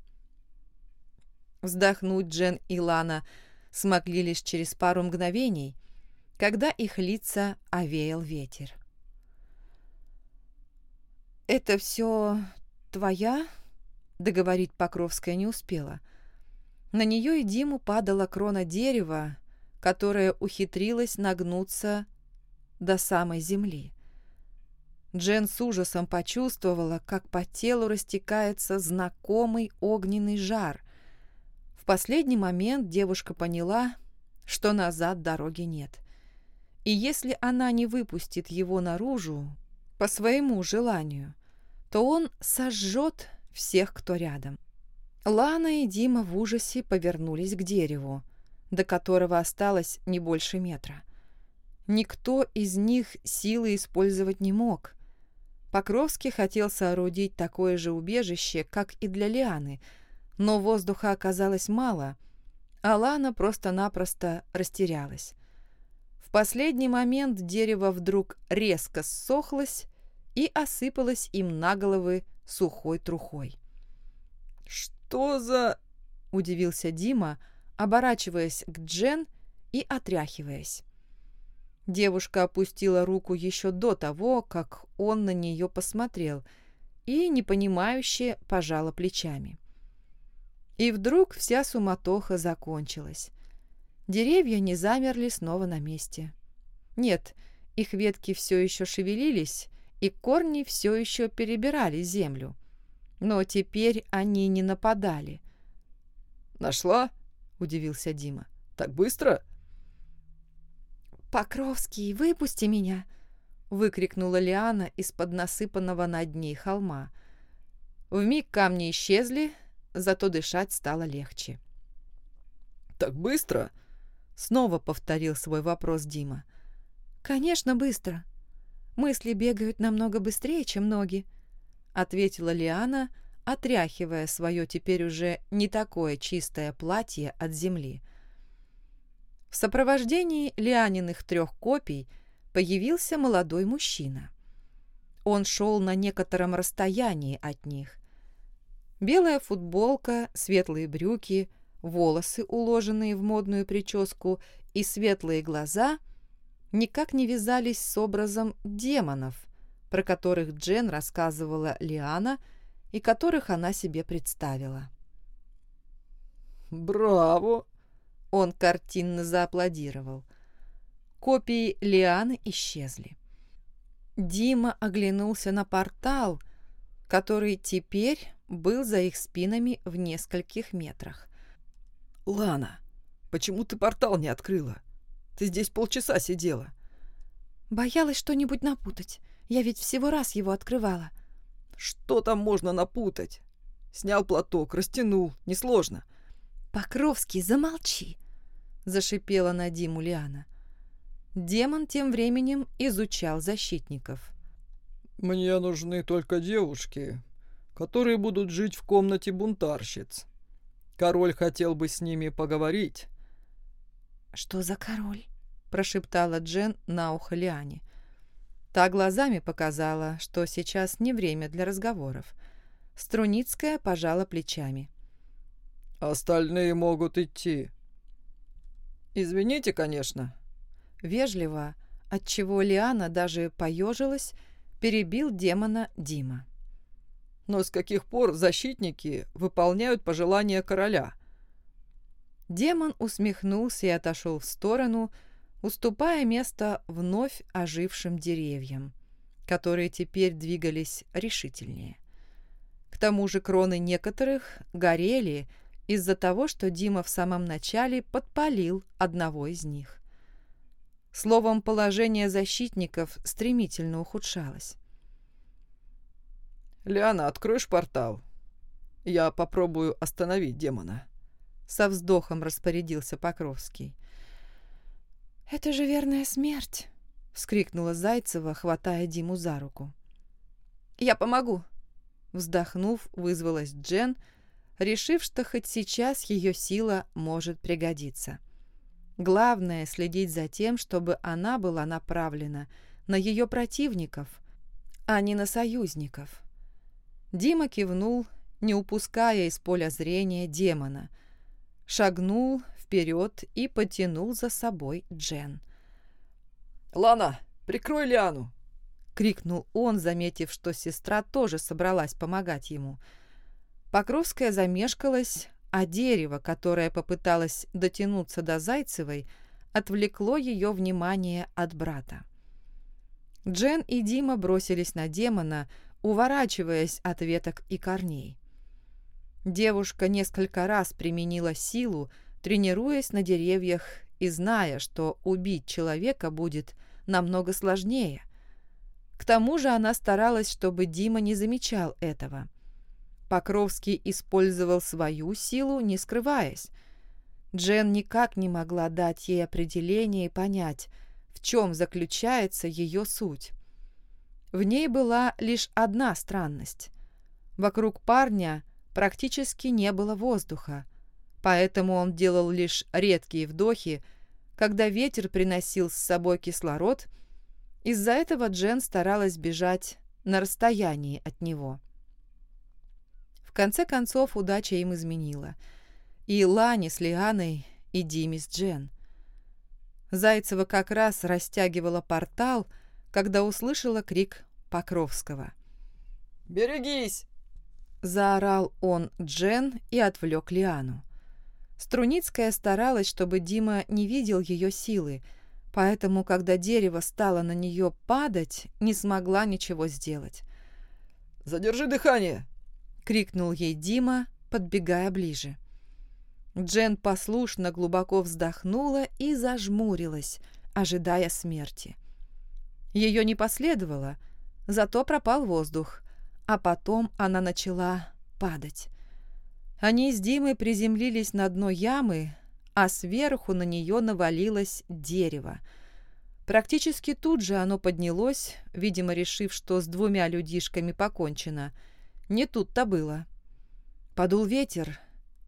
Вздохнуть Джен и Лана смогли лишь через пару мгновений, когда их лица овеял ветер. «Это все твоя?» — договорить Покровская не успела. На нее и Диму падала крона дерева, которая ухитрилась нагнуться до самой земли. Джен с ужасом почувствовала, как по телу растекается знакомый огненный жар. В последний момент девушка поняла, что назад дороги нет. И если она не выпустит его наружу по своему желанию, то он сожжет всех, кто рядом. Лана и Дима в ужасе повернулись к дереву, до которого осталось не больше метра. Никто из них силы использовать не мог. Покровский хотел соорудить такое же убежище, как и для Лианы, но воздуха оказалось мало, а Лана просто-напросто растерялась. Последний момент дерево вдруг резко ссохлось и осыпалось им на головы сухой трухой. «Что за...» — удивился Дима, оборачиваясь к Джен и отряхиваясь. Девушка опустила руку еще до того, как он на нее посмотрел, и непонимающе пожала плечами. И вдруг вся суматоха закончилась. Деревья не замерли снова на месте. Нет, их ветки все еще шевелились, и корни все еще перебирали землю. Но теперь они не нападали. «Нашла?» — удивился Дима. «Так быстро?» «Покровский, выпусти меня!» — выкрикнула Лиана из-под насыпанного над ней холма. Вмиг камни исчезли, зато дышать стало легче. «Так быстро?» — снова повторил свой вопрос Дима. «Конечно, быстро. Мысли бегают намного быстрее, чем ноги», — ответила Лиана, отряхивая свое теперь уже не такое чистое платье от земли. — в сопровождении Лианиных трех копий появился молодой мужчина. Он шел на некотором расстоянии от них. Белая футболка, светлые брюки, волосы, уложенные в модную прическу, и светлые глаза никак не вязались с образом демонов, про которых Джен рассказывала Лиана и которых она себе представила. «Браво!» Он картинно зааплодировал. Копии Лианы исчезли. Дима оглянулся на портал, который теперь был за их спинами в нескольких метрах. «Лана, почему ты портал не открыла? Ты здесь полчаса сидела». «Боялась что-нибудь напутать. Я ведь всего раз его открывала». «Что там можно напутать? Снял платок, растянул, несложно». «Покровский, замолчи!» — зашипела на Диму Лиана. Демон тем временем изучал защитников. «Мне нужны только девушки, которые будут жить в комнате бунтарщиц. Король хотел бы с ними поговорить». «Что за король?» — прошептала Джен на ухо Лиане. Та глазами показала, что сейчас не время для разговоров. Струницкая пожала плечами. Остальные могут идти. Извините, конечно. Вежливо, отчего Лиана даже поежилась, перебил демона Дима. Но с каких пор защитники выполняют пожелания короля? Демон усмехнулся и отошел в сторону, уступая место вновь ожившим деревьям, которые теперь двигались решительнее. К тому же кроны некоторых горели из-за того, что Дима в самом начале подпалил одного из них. Словом, положение защитников стремительно ухудшалось. «Лиана, откроешь портал? Я попробую остановить демона». Со вздохом распорядился Покровский. «Это же верная смерть!» — вскрикнула Зайцева, хватая Диму за руку. «Я помогу!» Вздохнув, вызвалась Джен, решив, что хоть сейчас ее сила может пригодиться. Главное — следить за тем, чтобы она была направлена на ее противников, а не на союзников. Дима кивнул, не упуская из поля зрения демона, шагнул вперед и потянул за собой Джен. «Лана, прикрой Лиану!» — крикнул он, заметив, что сестра тоже собралась помогать ему. Покровская замешкалась, а дерево, которое попыталось дотянуться до Зайцевой, отвлекло ее внимание от брата. Джен и Дима бросились на демона, уворачиваясь от веток и корней. Девушка несколько раз применила силу, тренируясь на деревьях и зная, что убить человека будет намного сложнее. К тому же она старалась, чтобы Дима не замечал этого. Покровский использовал свою силу, не скрываясь. Джен никак не могла дать ей определение и понять, в чем заключается ее суть. В ней была лишь одна странность. Вокруг парня практически не было воздуха, поэтому он делал лишь редкие вдохи, когда ветер приносил с собой кислород. Из-за этого Джен старалась бежать на расстоянии от него. В конце концов, удача им изменила. И Лани с Лианой, и Диме с Джен. Зайцева как раз растягивала портал, когда услышала крик Покровского. «Берегись!» Заорал он Джен и отвлек Лиану. Струницкая старалась, чтобы Дима не видел ее силы, поэтому, когда дерево стало на нее падать, не смогла ничего сделать. «Задержи дыхание!» — крикнул ей Дима, подбегая ближе. Джен послушно глубоко вздохнула и зажмурилась, ожидая смерти. Ее не последовало, зато пропал воздух, а потом она начала падать. Они с Димой приземлились на дно ямы, а сверху на нее навалилось дерево. Практически тут же оно поднялось, видимо, решив, что с двумя людишками покончено. Не тут-то было. Подул ветер.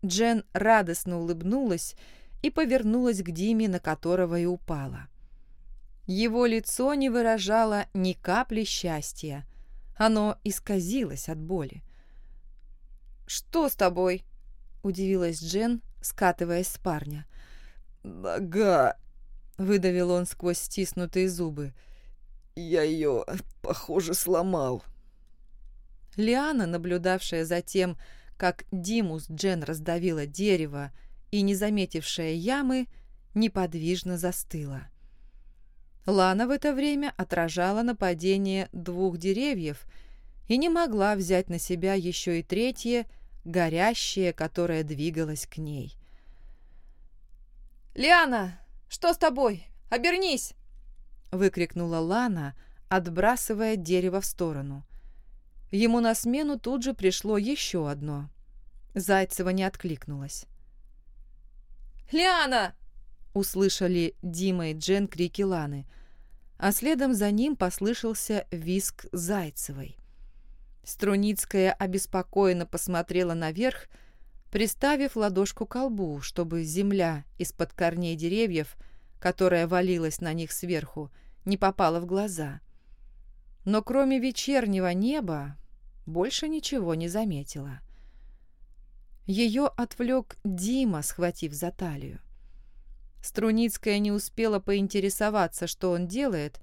Джен радостно улыбнулась и повернулась к Диме, на которого и упала. Его лицо не выражало ни капли счастья. Оно исказилось от боли. «Что с тобой?» – удивилась Джен, скатываясь с парня. «Нога!» – выдавил он сквозь стиснутые зубы. «Я ее, похоже, сломал». Лиана, наблюдавшая за тем, как Димус Джен раздавила дерево и не заметившая ямы, неподвижно застыла. Лана в это время отражала нападение двух деревьев и не могла взять на себя еще и третье, горящее, которое двигалось к ней. «Лиана, что с тобой? Обернись!» выкрикнула Лана, отбрасывая дерево в сторону. Ему на смену тут же пришло еще одно. Зайцева не откликнулась. «Лиана!» услышали Дима и Джен крики Ланы, а следом за ним послышался виск Зайцевой. Струницкая обеспокоенно посмотрела наверх, приставив ладошку к колбу, чтобы земля из-под корней деревьев, которая валилась на них сверху, не попала в глаза. Но кроме вечернего неба больше ничего не заметила. Ее отвлек Дима, схватив за талию. Струницкая не успела поинтересоваться, что он делает,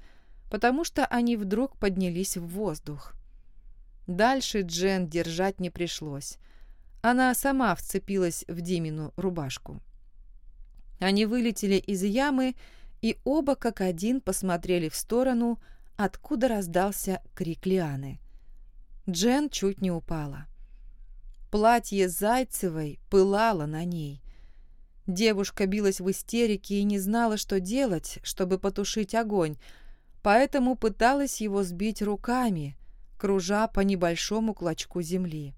потому что они вдруг поднялись в воздух. Дальше Джен держать не пришлось. Она сама вцепилась в Димину рубашку. Они вылетели из ямы и оба как один посмотрели в сторону, откуда раздался крик Лианы. Джен чуть не упала. Платье Зайцевой пылало на ней. Девушка билась в истерике и не знала, что делать, чтобы потушить огонь, поэтому пыталась его сбить руками, кружа по небольшому клочку земли.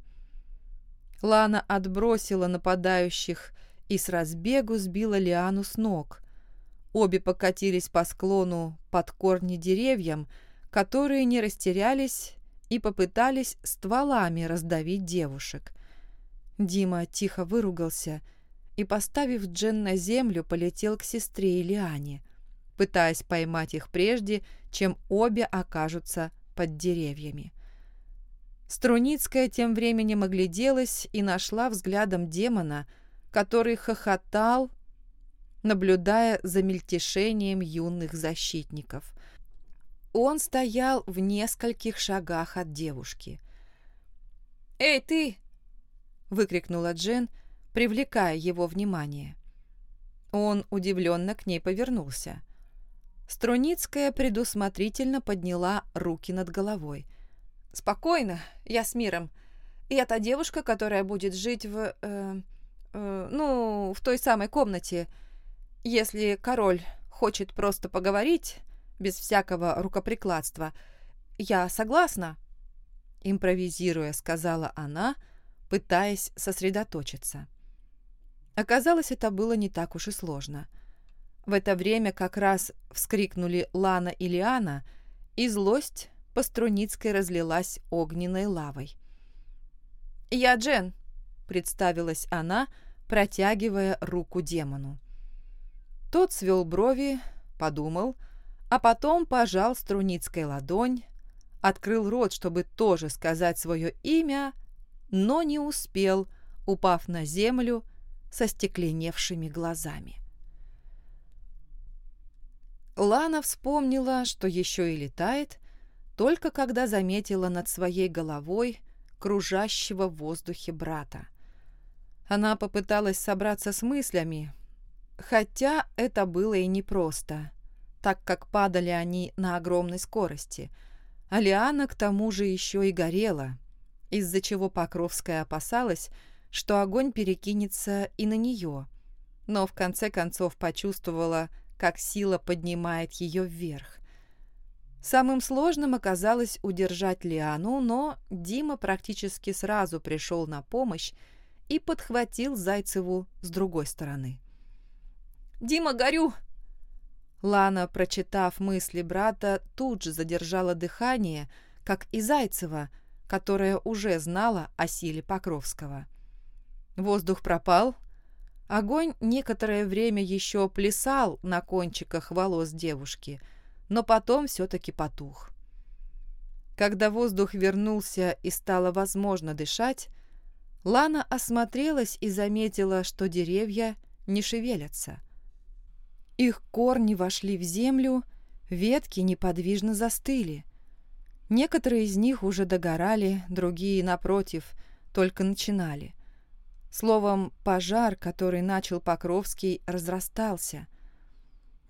Лана отбросила нападающих и с разбегу сбила Лиану с ног. Обе покатились по склону под корни деревьям, которые не растерялись и попытались стволами раздавить девушек. Дима тихо выругался и, поставив Джен на землю, полетел к сестре Илиане, пытаясь поймать их прежде, чем обе окажутся под деревьями. Струницкая тем временем огляделась и нашла взглядом демона, который хохотал, наблюдая за мельтешением юных защитников. Он стоял в нескольких шагах от девушки. «Эй, ты!» — выкрикнула Джен, привлекая его внимание. Он удивленно к ней повернулся. Струницкая предусмотрительно подняла руки над головой. «Спокойно, я с миром. И это девушка, которая будет жить в... Э, э, ну, в той самой комнате. Если король хочет просто поговорить, без всякого рукоприкладства, я согласна», — импровизируя, сказала она, пытаясь сосредоточиться. Оказалось, это было не так уж и сложно. В это время как раз вскрикнули Лана и Лиана, и злость по Струницкой разлилась огненной лавой. «Я Джен», — представилась она, протягивая руку демону. Тот свел брови, подумал, а потом пожал Струницкой ладонь, открыл рот, чтобы тоже сказать свое имя, но не успел, упав на землю со стекленевшими глазами. Лана вспомнила, что еще и летает, только когда заметила над своей головой кружащего в воздухе брата. Она попыталась собраться с мыслями, хотя это было и непросто, так как падали они на огромной скорости, а Лиана к тому же еще и горела, из-за чего Покровская опасалась, что огонь перекинется и на нее, но в конце концов почувствовала, как сила поднимает ее вверх. Самым сложным оказалось удержать Лиану, но Дима практически сразу пришел на помощь и подхватил Зайцеву с другой стороны. «Дима, горю!» Лана, прочитав мысли брата, тут же задержала дыхание, как и Зайцева, которая уже знала о силе Покровского. Воздух пропал, огонь некоторое время еще плясал на кончиках волос девушки, но потом все-таки потух. Когда воздух вернулся и стало возможно дышать, Лана осмотрелась и заметила, что деревья не шевелятся. Их корни вошли в землю, ветки неподвижно застыли. Некоторые из них уже догорали, другие, напротив, только начинали. Словом, пожар, который начал Покровский, разрастался.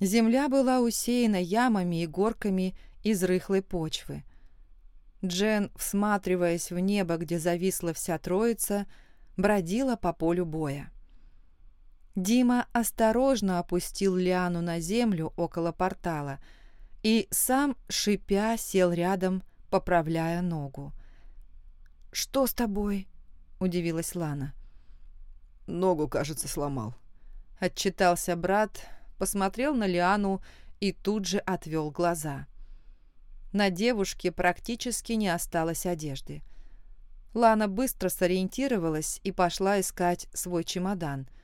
Земля была усеяна ямами и горками из рыхлой почвы. Джен, всматриваясь в небо, где зависла вся троица, бродила по полю боя. Дима осторожно опустил Лиану на землю около портала и сам, шипя, сел рядом, поправляя ногу. «Что с тобой?» — удивилась Лана. «Ногу, кажется, сломал», — отчитался брат, посмотрел на Лиану и тут же отвел глаза. На девушке практически не осталось одежды. Лана быстро сориентировалась и пошла искать свой чемодан —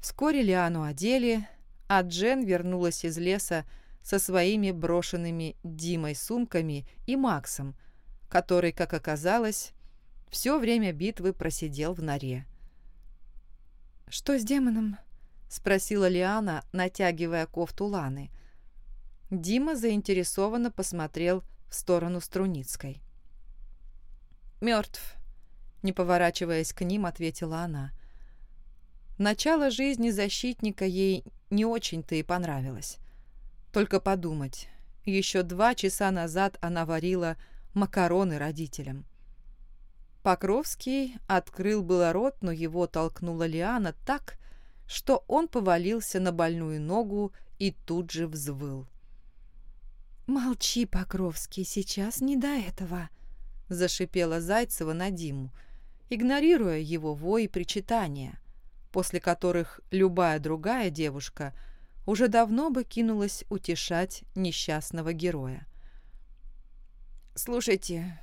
Вскоре Лиану одели, а Джен вернулась из леса со своими брошенными Димой сумками и Максом, который, как оказалось, все время битвы просидел в норе. «Что с демоном?» — спросила Лиана, натягивая кофту Ланы. Дима заинтересованно посмотрел в сторону Струницкой. «Мертв», — не поворачиваясь к ним, ответила она. Начало жизни защитника ей не очень-то и понравилось. Только подумать, еще два часа назад она варила макароны родителям. Покровский открыл было рот, но его толкнула Лиана так, что он повалился на больную ногу и тут же взвыл. «Молчи, Покровский, сейчас не до этого», — зашипела Зайцева на Диму, игнорируя его вой и причитания, после которых любая другая девушка уже давно бы кинулась утешать несчастного героя. «Слушайте,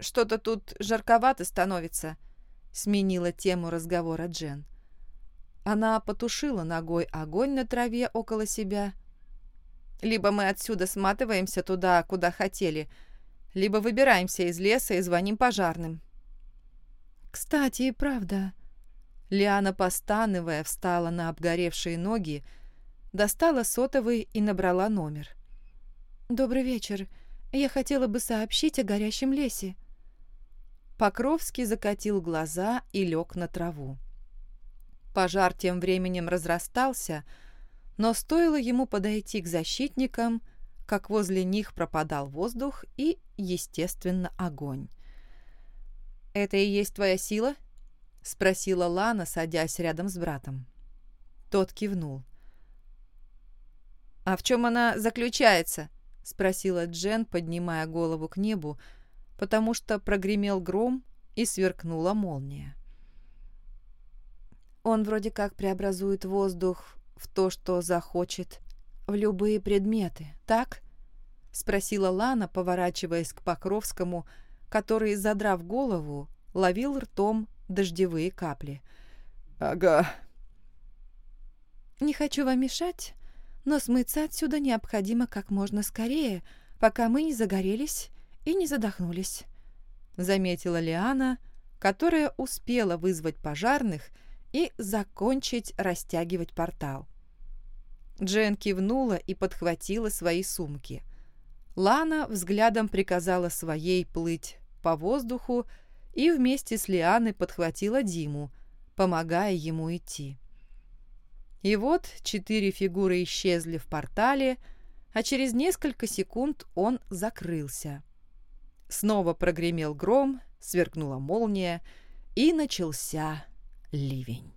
что-то тут жарковато становится», — сменила тему разговора Джен. Она потушила ногой огонь на траве около себя. «Либо мы отсюда сматываемся туда, куда хотели, либо выбираемся из леса и звоним пожарным». «Кстати, и правда». Лиана, постанывая, встала на обгоревшие ноги, достала сотовый и набрала номер. «Добрый вечер. Я хотела бы сообщить о горящем лесе». Покровский закатил глаза и лег на траву. Пожар тем временем разрастался, но стоило ему подойти к защитникам, как возле них пропадал воздух и, естественно, огонь. «Это и есть твоя сила?» — спросила Лана, садясь рядом с братом. Тот кивнул. «А в чем она заключается?» — спросила Джен, поднимая голову к небу, потому что прогремел гром и сверкнула молния. Он вроде как преобразует воздух в то, что захочет, в любые предметы, так? Спросила Лана, поворачиваясь к Покровскому, который, задрав голову, ловил ртом дождевые капли. «Ага». «Не хочу вам мешать, но смыться отсюда необходимо как можно скорее, пока мы не загорелись и не задохнулись», — заметила Лиана, которая успела вызвать пожарных и закончить растягивать портал. Джен кивнула и подхватила свои сумки. Лана взглядом приказала своей плыть по воздуху и вместе с Лианой подхватила Диму, помогая ему идти. И вот четыре фигуры исчезли в портале, а через несколько секунд он закрылся. Снова прогремел гром, сверкнула молния, и начался ливень.